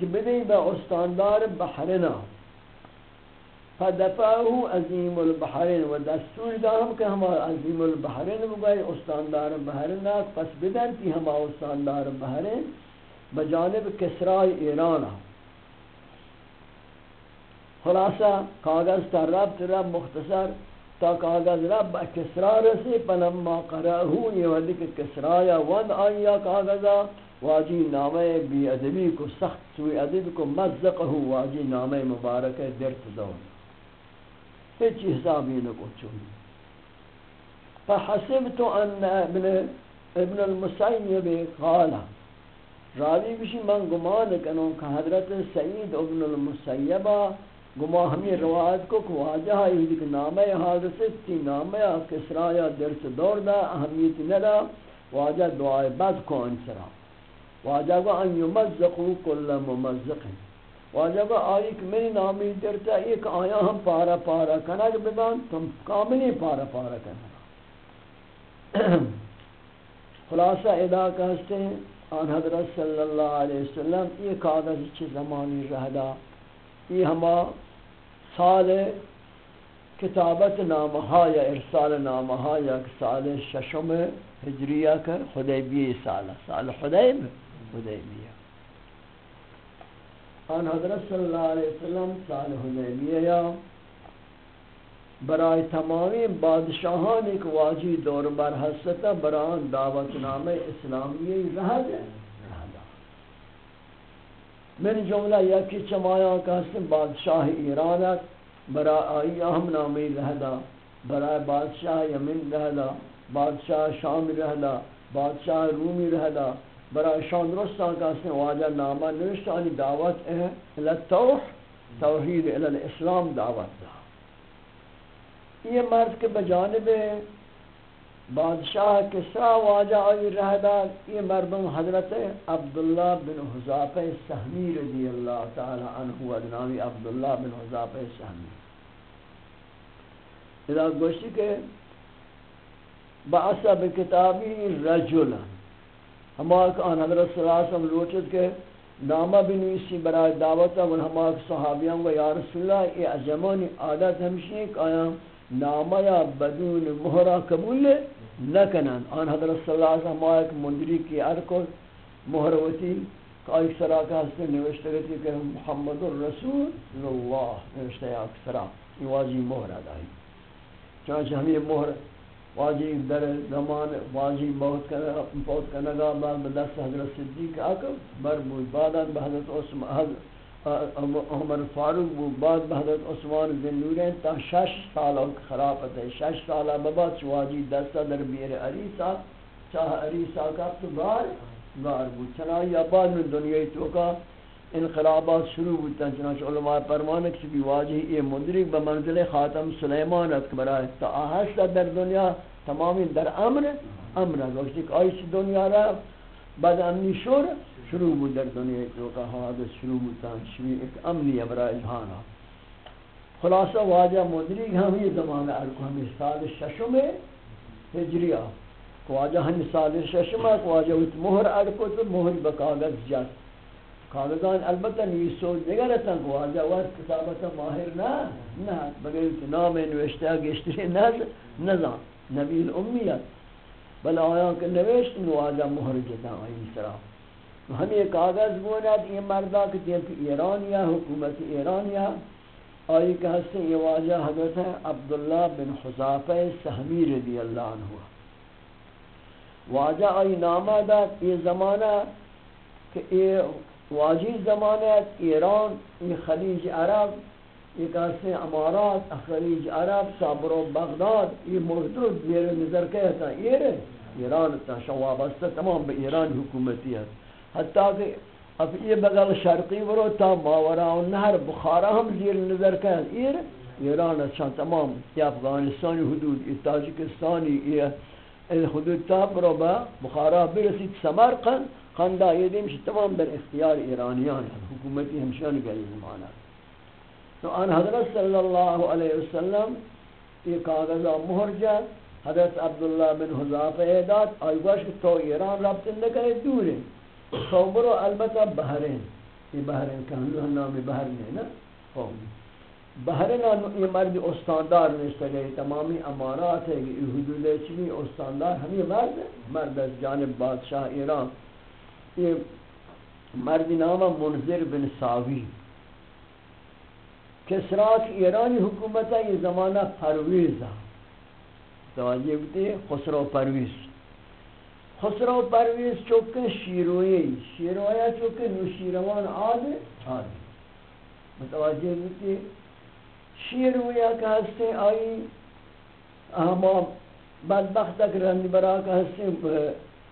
Speaker 1: کہ بدئی با استاندار بحرنا فدفعه عظیم البحرین و دستور دارم کہ ہم عظیم البحرین بگئی استاندار بحرین پس بدن تی ہم استاندار بحرین بجانب کسرائی ایران خلاصہ کاغذ تا رب تا رب مختصر، تا کاغذ رب با کسرا رسی پنما قرأہو یہ کہ کسرایا ود آیا کاغذا. واجی نامہ بی ادبی کو، سخت سوی ادب کو مزقہو واجی نامہ مبارک درت دون ہیچ حسابی نکو چونی فحسبت ان ابن ابن المسیب قالا. راوی بشی من گمان کنوں کہ حضرت سعید ابن المسیبہ گما ہمیں روایت کو کہ واجہ ہے کہ نامہ حادث تی نامہ کسرا یا درس دور دا اہمیت ندا. واجہ دعائے بد کو انسرا واجہ کو ان یمزقو کل ممزق. واجہ کو آئی کہ میری نامی درتا ایک آیا ہم پارا پارا کنگ بدان تم کاملی پارا پارا کنگ خلاصہ ادا کہتے ہیں، آن حضرت صلی اللہ علیہ وسلم، یہ کاغذ چھ زمانی رہدا یہ ہما سال کتابت نامہ یا ارسال نامہ یا سال ششم ہجریہ کر خدیبی سال سال خدیب خدیبیہ آن حضرت صلی اللہ علیہ وسلم سال خدیبیہ یا برای تمامی بادشاہان ایک واجی دور بر حسطہ بران دعوت نام اسلامی رہ دے من جملہ یکی چمایا کا حسن بادشاہ ایرانت برا آئی اہم نامی رہدا برای بادشاہ یمن رہدا بادشاہ شام رہدا بادشاہ رومی رہدا برای شان درستان کا حسن واجہ نامہ نوشتانی دعوت ہے لطوح توحید الاسلام دعوت دا یہ مرد کے بجانب بادشاہ کسرا واجہ آئی رہدار یہ مردم حضرت عبداللہ بن حضاف سہمی رضی اللہ تعالی عنہ ادنامی عبداللہ بن حضاف سہمی اذا گوشتی کہ بعثہ بکتابی رجلا ہمارک آن حضرت صلی اللہ علیہ وسلم لوچت کہ نامہ بنویسی برای دعوتا ون ہمارک صحابیان و یا رسول اللہ، یہ ازمانی عادت ہمشی ہے کہ آیا نامہ یا بدون مہرہ قبول نکنن آن حضرت صلی اللہ علیہ وسلم ایک مندری کی ارکو مہروتی کہ آئی سرا کا حسن نوشتے گئی کہ محمد الرسول اللہ نوشتے ہیں اکثرا یہ واجی مہر ادائی چانچہ ہم یہ مہر واجی در زمان واجی بہت کنگا بعد بدست حضرت صدیق آکر بربود بعد بحضرت عثمان عمر فاروق بو بعد بحضرت عثمان بن نورین تا شش سال خرافت ہے۔ شش سال بابا چواجی دستا در بیر عریسا چاہ عریسا کا تو بار بار بو چنائی بعد من دنیای تو کا انقلابات شروع ہوتا چنانچہ علماء فرمانے کہ بھی واجہ یہ مدرک بمنزل خاتم سلیمان ات برائے تا آہست در دنیا تمامی در امر امر وقتی کہ آئیس دنیا را بعد امنی شور شروع بود در دنیا تو کا حادث شروع ہوتا شروع ایک امنی برائے جہانا خلاصہ، واجہ مدرک ہم یہ زمانہ ارکو ہمیں سال ششم ہجریہ واجہ ہم سال ششم واجہ مہر ارکو تو مہر بکاغذ جات۔ کاغذان البتہ نیسو دیگر اتن کو آجا وقت کتابتا ماہر نا نا بگر نام نوشتہ گشتری نز نزان نبی الامیت بل آیا کہ نوشت نو آجا مہر جتا آئی سرا۔ ہم یہ کاغذ بونت یہ مردہ کہ تیپ ایرانیا حکومت ایرانیا آئی کہ ہستے یہ واجہ حضرت ہے عبداللہ بن حضافہ سہمی رضی اللہ عنہ۔ واجہ آئی نامہ دا یہ زمانہ کہ یہ واجی زمانت ایران این خلیج عرب ایک ایسے امارات خلیج عرب، صابر و بغداد یہ مردود میرے نظر کہتا ہے ایران تا شوابستہ تمام به ایران حکومتی ہے حتیٰ کہ اب یہ بغل شرقی برو تا ماورا و نهر بخارا ہم زیر نظر کہتا ایر ایران اچھا تمام یہ افغانستانی حدود یہ تاجکستانی یہ حدود تا برو با بخارا برسید. سمرقند خندہ یہ دیم تمام در اختیار ایرانیان ہیں حکومتی ہمشان گئی زمانہ تو ان حضرت صلی اللہ علیہ وسلم یہ کاغذہ مہر جا حضرت عبداللہ بن حضاف اعداد آئی گوش کہ تو ایران رابط کرے دور ہے تو برو البتہ بحرین. یہ بحرین کہاں نامی بحرین ہے نا؟ بحرین یہ مرد استاندار نشتا گئی تمامی امانات ہے یہ حدود چلی استاندار، ہمیں مرد مرد از جانب بادشاہ ایران. یہ مرد نام منظر بن ساوی کسرا کی ایرانی حکومت ہے، یہ زمانہ پرویز ہے۔ توجہ بتے خسرو پرویز۔ خسرو پرویز چوکے شیروئی شیرویا چوکے نوشیروان آد آد متوجہ بتے شیرویا کا ہستے آئی ہما بدبخت تک رہنی برا کا ہستے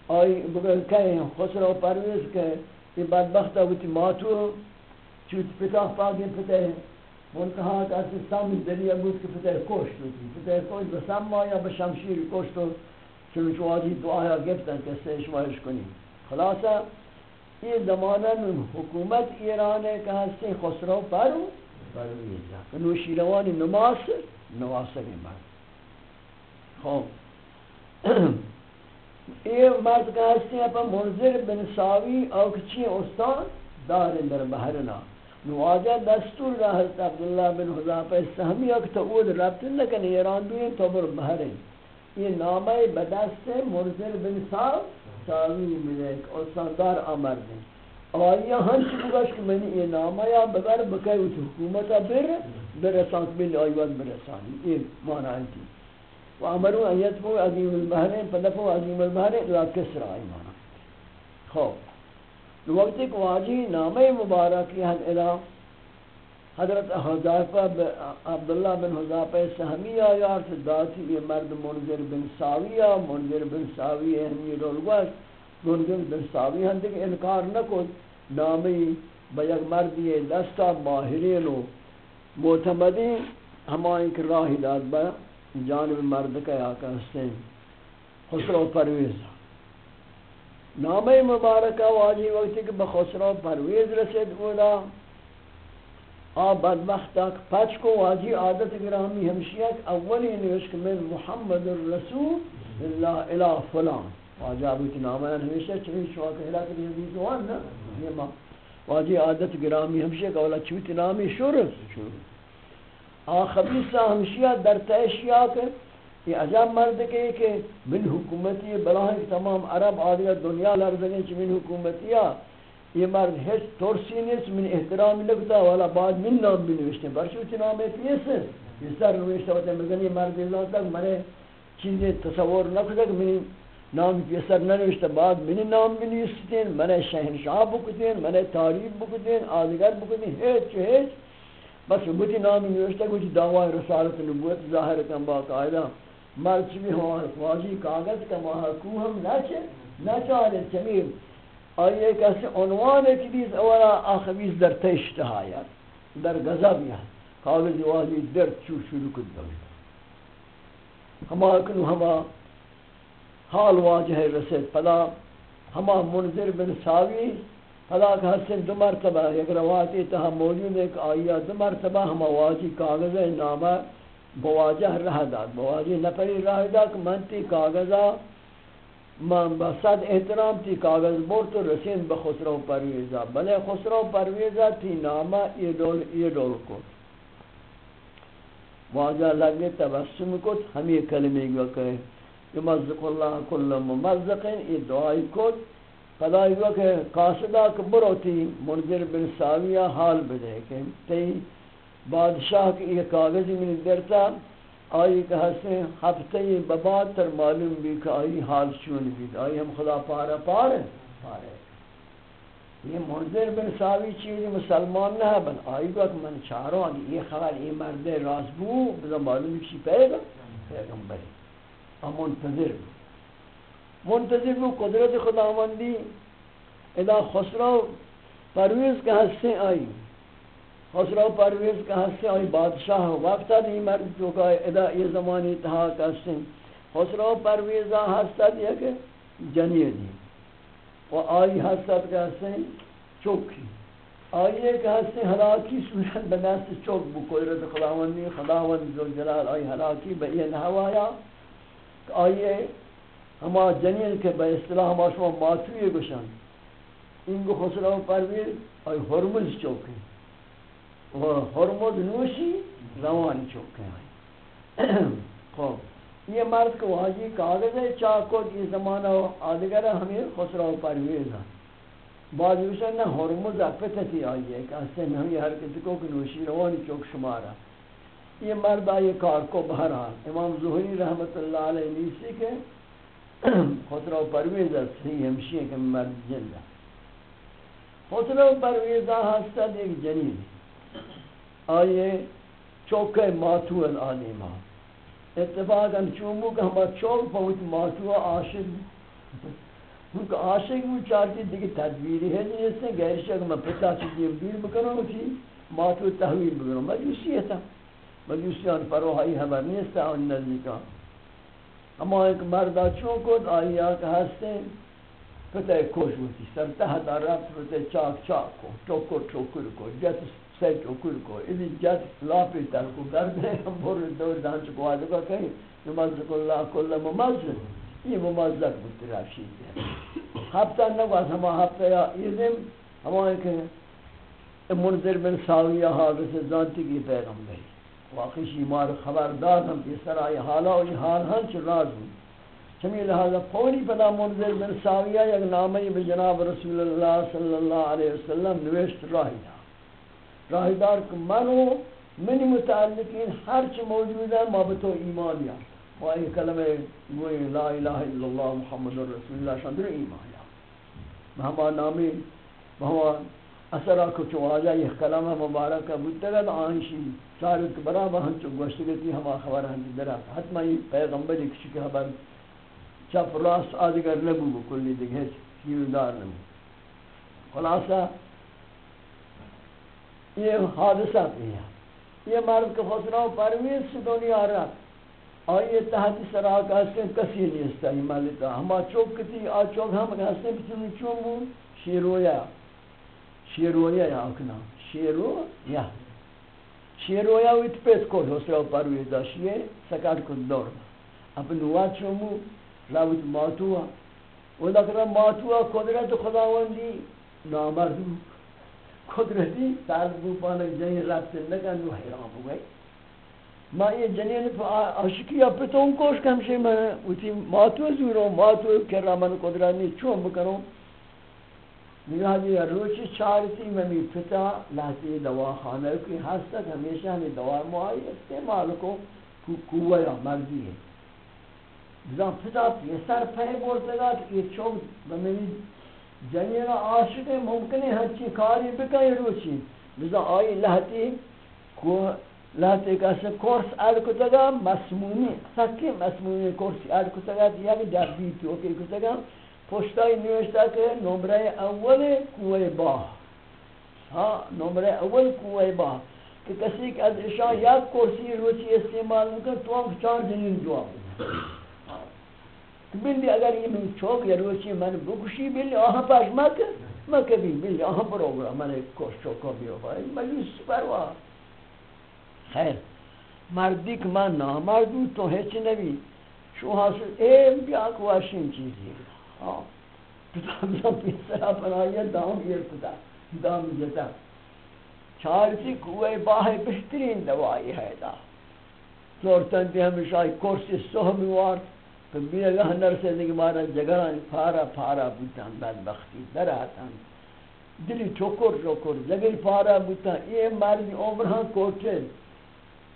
Speaker 1: آئی بگر کہیں خسرو پرویز کہ یہ بدبخت ہوتی ماتو چوت پتا پاگی پتا ہے منتہا کہ اسی سامی دریا بود کہ پتا ہے کوشت ہوتی پتا ہے کوشت بسام آیا بشمشیر کوشت ہو چنو چواجی دعایا گفتا کہ سے شمارش کنی۔ خلاصا یہ زمانہ میں حکومت ایران ہے کہ ہستے خسرو پرو پرویز۔ ہے کہ نوشیروانی نماس نواسر مرد خوب یہ مرد کا ہستے ہیں پر منظر بن ساوی او کچی استان دار در بحرنا۔ نواجہ دستور رہا حضرت عبداللہ بن حضافہ سہمی اک تو اود ربط لکن ایران دوئیں تو بر بحرن یہ نامہ بدست منظر بن ساو ساوی ملیک استان دار آمر آمرد ہیں آیا ہنچ بگاش کہ میں نے یہ نامہ یا بگر بکے اس حکومتا بر برسان بل آیوان برسانی یہ معنی ہے۔ وامروا ان يدفوا عظيم البحرين فدفوا عظيم البحرين الى كسرى ایمان. خوب. وقت ایک واجی نام مبارک یہاں الہ، حضرت حضافہ عبداللہ بن حضافہ سہمیہ یا ذاتی یہ مرد منذر بن ساویہ، منذر بن ساویہ ہمی رولگوش منذر بن ساویہ ہم دیکھ انکار نکو نامی بیگ مردی دستا ماہرین و معتمدین، ہمائیں کہ راہی داد با جانب مرد کا آقا حسین خسرو پرویز نام مبارکہ واجی وقتی کہ بخسرو پرویز رسید اولا آب بدبخت تک پچ کو واجی عادت گرامی ہمشیت اولی نوشک من محمد الرسول اللہ الہ فلان۔ واجی آبوتی نامہ ہمیشہ چنین شواک حلاک حدیث وان نا۔ واجی عادت گرامی ہمشیت اولا چوتی نامی شرف شرف آخبیصہ ہمشیہ در تیشیہ کے، یہ عجب مرد کے کہ من حکومتی بلاہیں تمام عرب آدھگر دنیا لرزگیں چی من حکومتیہ یہ مرد ہیچ ترسی نیست، من احترام لگتا، والا بعد من نام بنوشتے ہیں برشو نام پیس ہے یہ سر نوشتا ہوتا ہے مگن یہ مرد اللہ تک مرے چیزیں تصور نکتا کہ من نام پیسر ننوشتا بعد من نام بنوشتے ہیں من شہنشاہ بکتے ہیں من تاریب بکتے ہیں آدھگر بکتے ہیں ہیچ ہیچ بس بودی نامی نوشتا، کچھ دعوی رسالت نبوت ظاہر کن باقاعدہ مرچ بھی ہوا واجی کاغذ کا محاکو ہم نچے نچارے چمیر آئیے کسی عنوان ایک بیز اولا آخویز در تشتہا یا در غضب یا۔ کاغذ واجی در چو شروع کد دوئی ہما کنو ہما حال واجہ رسید پدا۔ ہما منظر بن ساوی۔ پدا حسن دو مرتبہ یک روایتی تہا موجود ہے کہ آئیا دو مرتبہ ہما واجی کاغذ نامہ بواجہ رہ داد بواجی نپری رہ داد کہ منتی کاغذہ من با صد احترام تی کاغذ بور تو رسین به خسرو پرویزا، بلے خسرو پرویزا تی نامہ یہ دول یہ دول کو۔ واجہ لگے تبسم کو ہمیں کلمے گو کہ یمزق اللہ کل ممزق یہ دعائی کو خدای گو کہ قاصدہ کہ برو تی منذر بن ساویہ حال بدے کہ تی بادشاہ کی یہ کاغذ من درتا، آئی کہ ہستے ہفتے بباد تر معلوم بھی کہ آئی حال چون بھی، آئی ہم خدا پارا پارے پارے۔ یہ منظر بن ساوی چیزی مسلمان نہ بن آئی کہ من چاروں آگی یہ خبر، یہ مرد رازبو بزا معلوم کسی پیگا پیغمبری ہم منتظر بھی منتظر بھی قدرت خدا مندی ادا خسرو پرویز کا ہستے آئی۔ خسرو پرویز کا حصہ آئی، بادشاہ وقتا دی مرد تو کا ادا یہ زمانی تہا کسن خسرو پرویزا حصہ دیا کہ جنیہ دی جی۔ و آئی حصہ کا حسن چوکی آئی ایک حصہ حلاکی صورت بناس چوک بو۔ قدرت خداوندی، خداوند ذو آئی حلاکی بئی نحوایا آئی ہما جنین کے بے اصطلاح ہما شما ماتوی گشن انگو خسرو پرویز آئی حرمز چوکی و حرمد نوشی روان چوکے ہیں خوب۔ یہ مرد کو واجی کاغذ ہے چاکوت یہ زمانہ آدگر ہمیں خسرہ پرویز ہے بعض وشن نہ حرمز افتتی آئی ہے، کہ اسے ہمیں حرکت کو کہ نوشی روان چوک شمارا۔ یہ مرد آئی کار کو بہرحال۔ امام ظہری رحمت اللہ علیہ نیسی کے خسرہ پرویز ہے صحیح ہمشی ہے کہ مرد جلد ہے خسرہ پرویزہ ہستا دیکھ جنین. آئیے چوکے ماتو العالمہ اتفاقاً چومو کہ ہما چوک پہنچ ماتو عاشق. ان کا عاشق وہ چارتی دیکھ تدبیری ہے جن اس نے غیر شک میں پتا چیزی بیر بکنوں تھی ماتو تحویل بکنوں مجوسی ہے تھا مجوسیان پروہائی حبر نہیں اس ان نزدی اما ایک مردہ چوکت آئی آکا ہستے پتہ کوش ہوتی سر تحت رفت پتہ چاک چاک کو ٹوکو ٹوکر کو، جت سے چوکر کو ادی جت لاپی تر کو گرد ہے بور دور دان چکو آدھو کا کہیں نمازک اللہ کل ممزد یہ ممزد بودتی راشید ہے۔ ہفتہ نواز ہما ہفتہ یا ایدم ہما ایک منظر بن ساویہ حادث زانتی کی پیغم گئی واقعی شیمار خبردار ہم اس طرح یہ حالا و یہ حال ہنچ راز ہوں چمی لہذا فوری پدا منظر بن ساویہ یک نامی بجناب رسول اللہ صلی اللہ علیہ وسلم نوشت راہی دا راہی دار کہ منو منی متعلقین ہر چی موجود ہے ما بتو ایمان یا و ای کلمہ گوئی لا الہ الا اللہ محمد رسول اللہ شندر ایمان یا ہما نامی ہما اثر کو چو آجا یہ کلمہ مبارکہ بودتگد آنشی چارت برابر ہم چو گوشتگتی ہما خبر ہم درہ حتما یہ پیغمبری کسی کے خبر چپ راست آدگر نبو بکلی دیگه چیو دار نبو. خلاصہ، یہ حادثہ بھی ہے. یہ مرد کا خسرہ پرویز سے دنیا رہا آئیے تحتی سراغ کسی کسی نہیں استا ہی مالتا ہما چوک کتی، آ چوک ہم کہتے ہیں بچنی چومو شیرویا شیرویا یا اکنا شیرویا شیرویا ویت پیس پیت کل خسرہ پرویز داشیے سکر کن دور اپن ہوا چومو لابد ماتوا و لکن ماتوا قدرت خداوندی نامردو قدرتی تعلق پانک جنین رابط نکن نو حیران ہو گئی ما یہ جنین عشقی اپتون کوش کمشی میں ویتی ماتو زورو ماتو کرا من قدرت نہیں چون بکنو روچی چارتی میں می پتا لحظی دوا خانہ کی حسد ہمیشہ ہمیں دوا معائی استعمال کو قوہ یا مردی ہے۔ زن پتا پیسر پہ بولتا کہ یہ چوک بمینی جنین عاشق ممکن ہے ہنچی کاری بکای روچی بزن آئی لہتی کو لہتی کسی کورس اد کتگا مسمومی سکی مسمومی کورس اد کتگا یک در بیتی اوکی کتگا پشتای نوشتا کہ نمبر اول کوئے باہ ہاں نمبر اول کوئے باہ کہ کسی کہ از اشان یک کرسی روچی استعمال مکن تو ہم چار جنین جواب بلی اگر یہ من چوک یا روچی من بکشی بلی آہاں پاش مک مک بھی بلی آہاں پروگرام، من ایک کوش چوکا بیو بھائی مجلس پروا خیر. مردی کہ من نامردو، تو ہیچ نبی. شو حاصل ایم بیا کواشین چیزی. ہاں پتا بیا پیسرا پنایا دام یہ پتا دام جتا چارسی کوئے باہ بہترین دوائی ہے دا۔ زورتن تی ہمیشہ کورسی سہمی وار۔ تو بیئے گا نرسے دیکھ مارا، جگران پارا پارا بوتان بدبختی در آتان دلی چکر چکر جگر پارا بوتان یہ مردی عمرہاں کوچے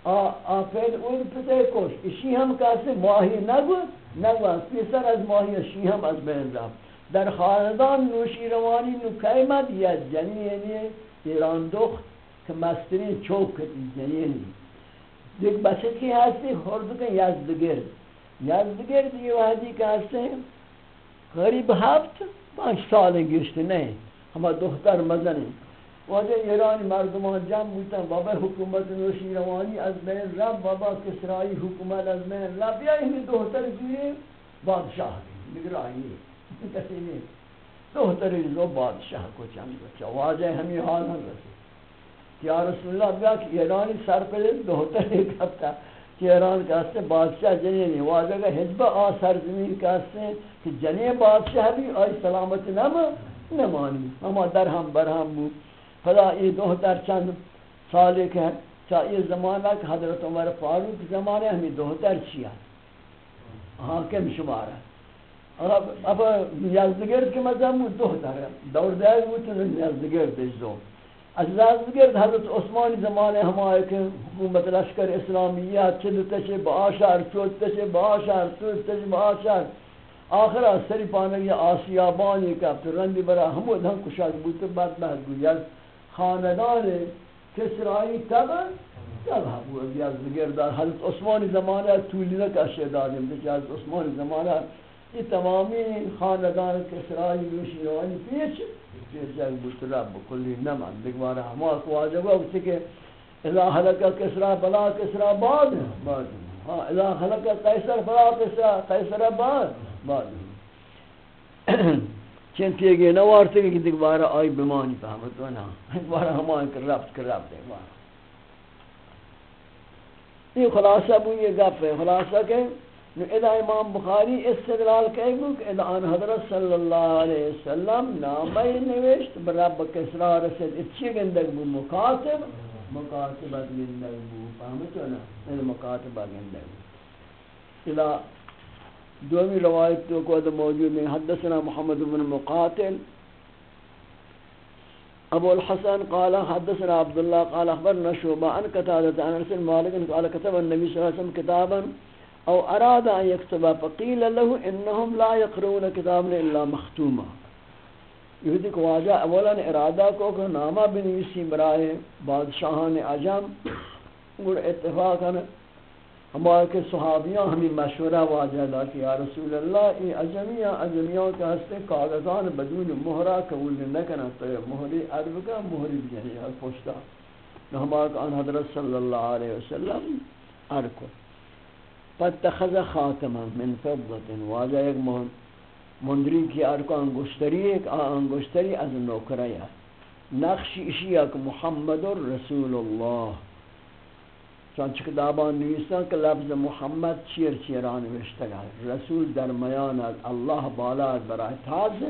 Speaker 1: آ پید اون پتے کوش اسی ہم کہتے ماہی نگو نگو پیسر از ماہی اسی ہم از بین رہا در خاندان نوشی روانی نو قیمت یا جنینی ایران دخت که مستری چوک کتی جنینی دیکھ بچه کی هستی؟ خورد کن یزدگرد. یزدگرد یہ وحدی که هستی؟ قریب هفت پانچ سال گشت نه. همه دختر مزنی. واجه ایرانی مردمان جمع بودن، بابا حکومت نوشی روانی از بین رب بابا کسرایی حکومت از بین رب یا این دختر جوی بادشاہ نگرانی کسی نہیں دختر جو بادشاہ کو چند بچا واجه ہمی حال ہم رسی یا رسول اللہ بیا کہ ایرانی سر پہ دختر ایک ہفتہ کہ ایران کا سے بادشاہ جنینی واجه کا حزب آ سرزمین کا سے کہ جنین بادشاہ بھی آئی سلامت نم نمانی. ہما در ہم برہم بود. خدا یہ دو دوہتر چند سالے کے چاہیے زمانہ کہ حضرت عمر فاروق زمانے ہمیں دو دوہتر چیا ہاں، حاکم شمار ہے۔ اور اب اب یزدگرد کے مذہب میں دو دوہتر ہے۔ دور دائر وہ تو یزدگرد اس دو از یزدگرد حضرت عثمانی زمانے ہمارے کہ حکومت لشکر اسلامیہ چلتے چھے باشار چوتے چھے باشار چوتے چھے باشار۔ آخر سری پانگی آسیابانی کا پھر رندی برا ہمود ہم کشاک بوتے بعد بہت گویا خاندان کسرائی تبع تب تب ابو ابیاز بگردار حضرت عثمان زمانہ طولی نہ شہدادیم دیکھ حضرت عثمان زمانہ یہ تمامی خاندان کسرائی روشیوانی پیچ پیچ جاگ بوت رب مطلب کلی نمان دیکھ بارا ہما کو آجا اسی کہ اذا حلقہ کسرا بلا کسرا بعد. بعد. ہاں اذا حلقہ قیسر بلا کسرا قیسر بعد. بعد. چن چنتی گے نوارتے کہ دیکھ بارا آئی بمانی فہمت ونا بارا ہمان کر ربط کر ربط دیکھ بارا یہ خلاصہ بو یہ گپ ہے، خلاصہ کہ اذا امام بخاری استدلال کہے گو کہ اذا ان حضرت صلی اللہ علیہ وسلم نامی نوشت برب کسرا رسد اچھی گندگ بو مکاتب مکاتبت گندگ بو فہمت ونا مکاتبت گندگ بو۔ دومی روایت تو کو موجود ہے حدثنا محمد بن مقاتل. ابو الحسن قال، حدثنا عبد الله قال، اخبرنا شعبہ عن قتادة عن انس مالك قال كتب النبي صلى الله عليه وسلم كتابا او اراد ان يكتب فقيل له انهم لا يقرؤون كتابا الا مختوما. یہ کو واجہ اولا ارادہ کو کہ نامہ بنویسی برائے بادشاہان عجم اور اتفاقا ہمارے کے صحابیاں ہمیں مشورہ واجہ دا کہ یا رسول اللہ ای اجمیاں اجمیاں کے ہستے کاغذان بدون مہرہ قبول نہ کرنا تو مہری عرب کا، مہری بھی ہے پوچھتا ہمارے ان حضرت صلی اللہ علیہ وسلم ارکو فتخذ خاتما من فضة واجہ ایک مندری کی ارکو انگشتری، ایک انگشتری از نوکریا نقش اشیاء محمد رسول اللہ۔ چونچہ کتابان نویسان کہ لفظ محمد چیر چیران وشتگا رسول در میان اللہ بالا برای تاز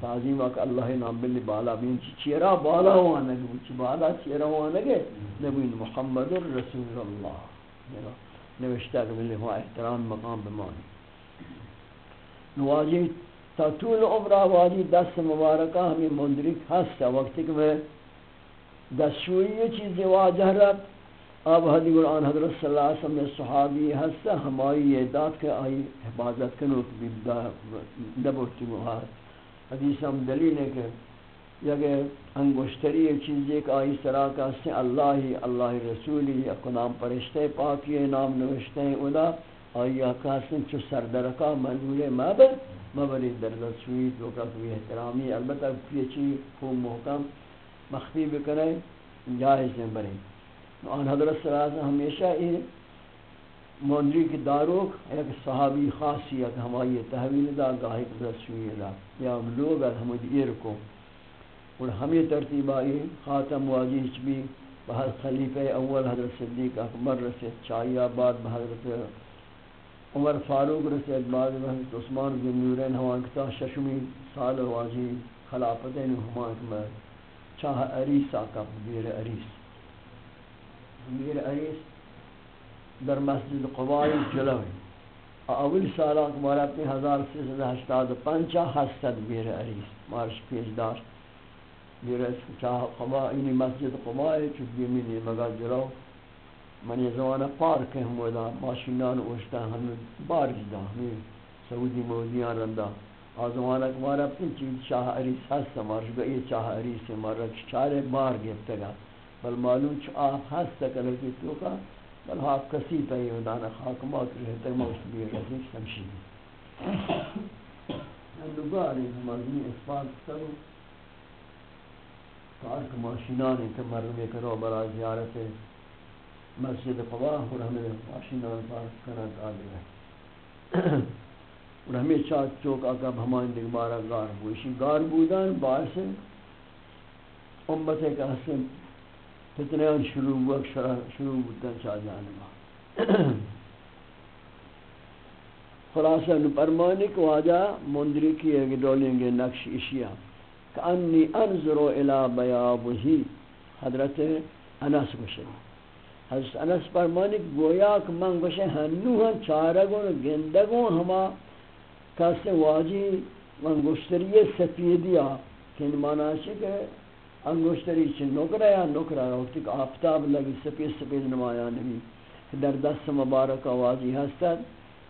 Speaker 1: تعظیم وقت اللہ نام بلی بالا بین چی چیرا بالا ہوا وانگو چی بالا چیرا وانگے نبین محمد رسول اللہ۔ یعنی نوشتگ بلی ہوا احترام مقام بمانی۔ نواجی تا طول عمرہ واجی دست مبارکہ ہمیں مندرک ہستا وقتی کہ میں دستشوئی چیزی واجہ رب اب حدی قرآن حضرت صلی اللہ علیہ وسلم صحابی ہستا ہماری یہ داد کے آئی حفاظت کنو کہ دبوتی محاد حدیث ہم دلیل ہے کہ یہ انگوشتری چیز ایک آئی سرا کا سے اللہ اللہ رسولی یا کنام پرشتے پاکی نام نوشتے ادا آئی آکاسن چو سردرکا منظور مابد مبری در دستوی تو کا احترامی البتہ پیچی خوب محکم مخفی بکنے جائز ہیں برے آن حضرت صلی اللہ علیہ وسلم ہمیشہ یہ موندری کی داروک ایک صحابی خاصیت ہماری تحویل دا، گاہی دستوی دا۔ یا لوگ ہمیں ایر کو اور ہمیں ترتیب آئی، خاتم واجیش بھی بہت خلیفہ اول حضرت صدیق اکبر رسید چاہی آباد بحضرت عمر فاروق رسید، بعد حضرت عثمان بن نورین ہوا کتا ششمی سال واجی خلافتین ہما اکبر چاہ عریس آقا بیر عریس بیر عریس در مسجد قبائی جلوی اول سال اکبر اپنی ہزار سیسد ہشتاد پنچہ ہستد بیر عریس مارش پیش داشت میرس چاہ قبا اینی مسجد قبا ہے چود یمینی مگا جلو۔ منی زمانہ پارک ہم ودا، ماشینان اوشتا ہم بار جدا ہمیں سعودی مودیان رندا۔ آزمانہ کمارا اپنی چیز چاہ عریس ہستا مارش گئی، چاہ عریس مارا چارے بار گفتا گا بل معلوم چھ آپ ہستا کنکی تو کا بل ہاک کسی تا یہ ودانا خاک مات رہتا موش بیر رسی سمشید نگاری مزمی اثبات کرو پارک ماشینان ہیں کہ مردم کرو برا زیارت مسجد قبا اور ہمیں ماشینان پارک کرنا دادی ہے۔ اور ہمیں چاک چوک آقا ہمان دیکھ بارا گار بوشی گار بودن باعث امت ایک حسن فتنے ان شروع وقت شروع بودن چاہ جانبا خلاصہ نپرمانی کو آجا مندری کی ایک ڈولیں گے نقش اشیاء کانی انظر الى بیابہی حضرت انس گوشے حضرت انس فرمانی گویا کہ من گوشے ہنو ہن چارگون گندگون ہما کسی واجی من انگوشتری سفیدیا کہ مانا ہے کہ انگوشتری چھ نکرہ یا نکرہ وقتی کہ آفتاب لگی، سفید سفید نمایاں نبی۔ در دست مبارک واجی ہستد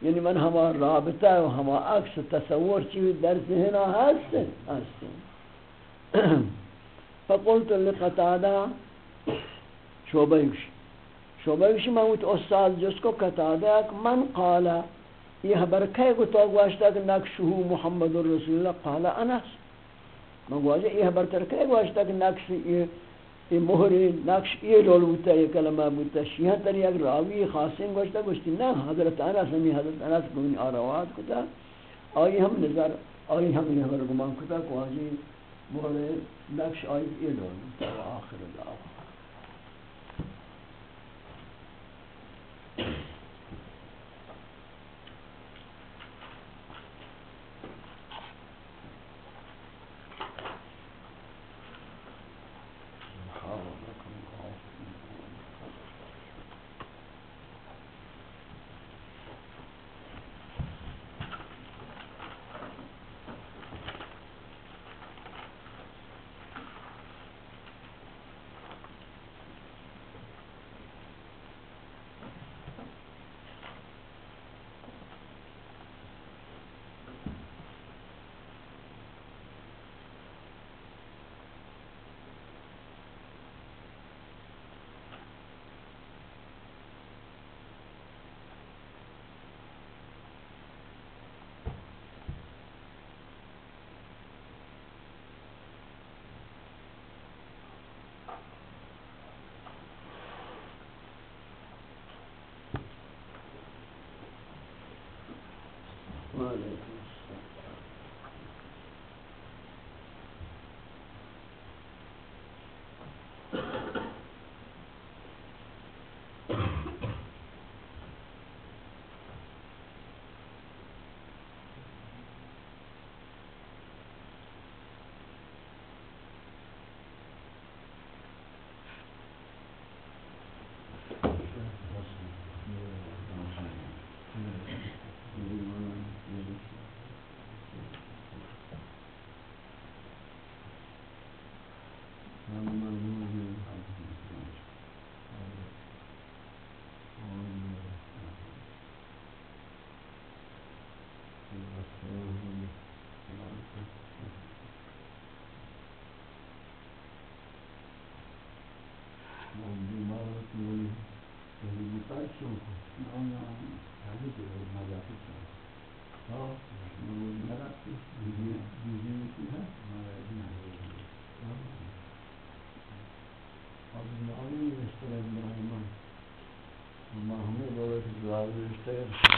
Speaker 1: یعنی من ہما رابطہ و ہما عکس تصور چیوی در ذہنہ ہستن ہستن۔ فقلت لقتاده شوبيش شوبيش موت استاد جس کو قتاده من قال یہ برکے کو تو واشتا کہ نقشہ محمد رسول اللہ قال انس۔ من گوجه یہ برتر کہ واشتا کہ نقش یہ یہ مہر نقش یہ لول ہوتا ہے کلمہ بوتا شیعہ تر یک راوی خاصن گوشتا گوشتی نا حضرت انس ہمی حضرت انس کو آروات کتا. آئی ہم نظر آئی ہم نظر گمان کتا کو آجی مورد نقش آئی ای ایدون تا آخر دعوة Hallelujah. خالی پھر مزہ میرا ابھی ریسٹورینٹ بناؤں میرے گا ریسٹورینٹ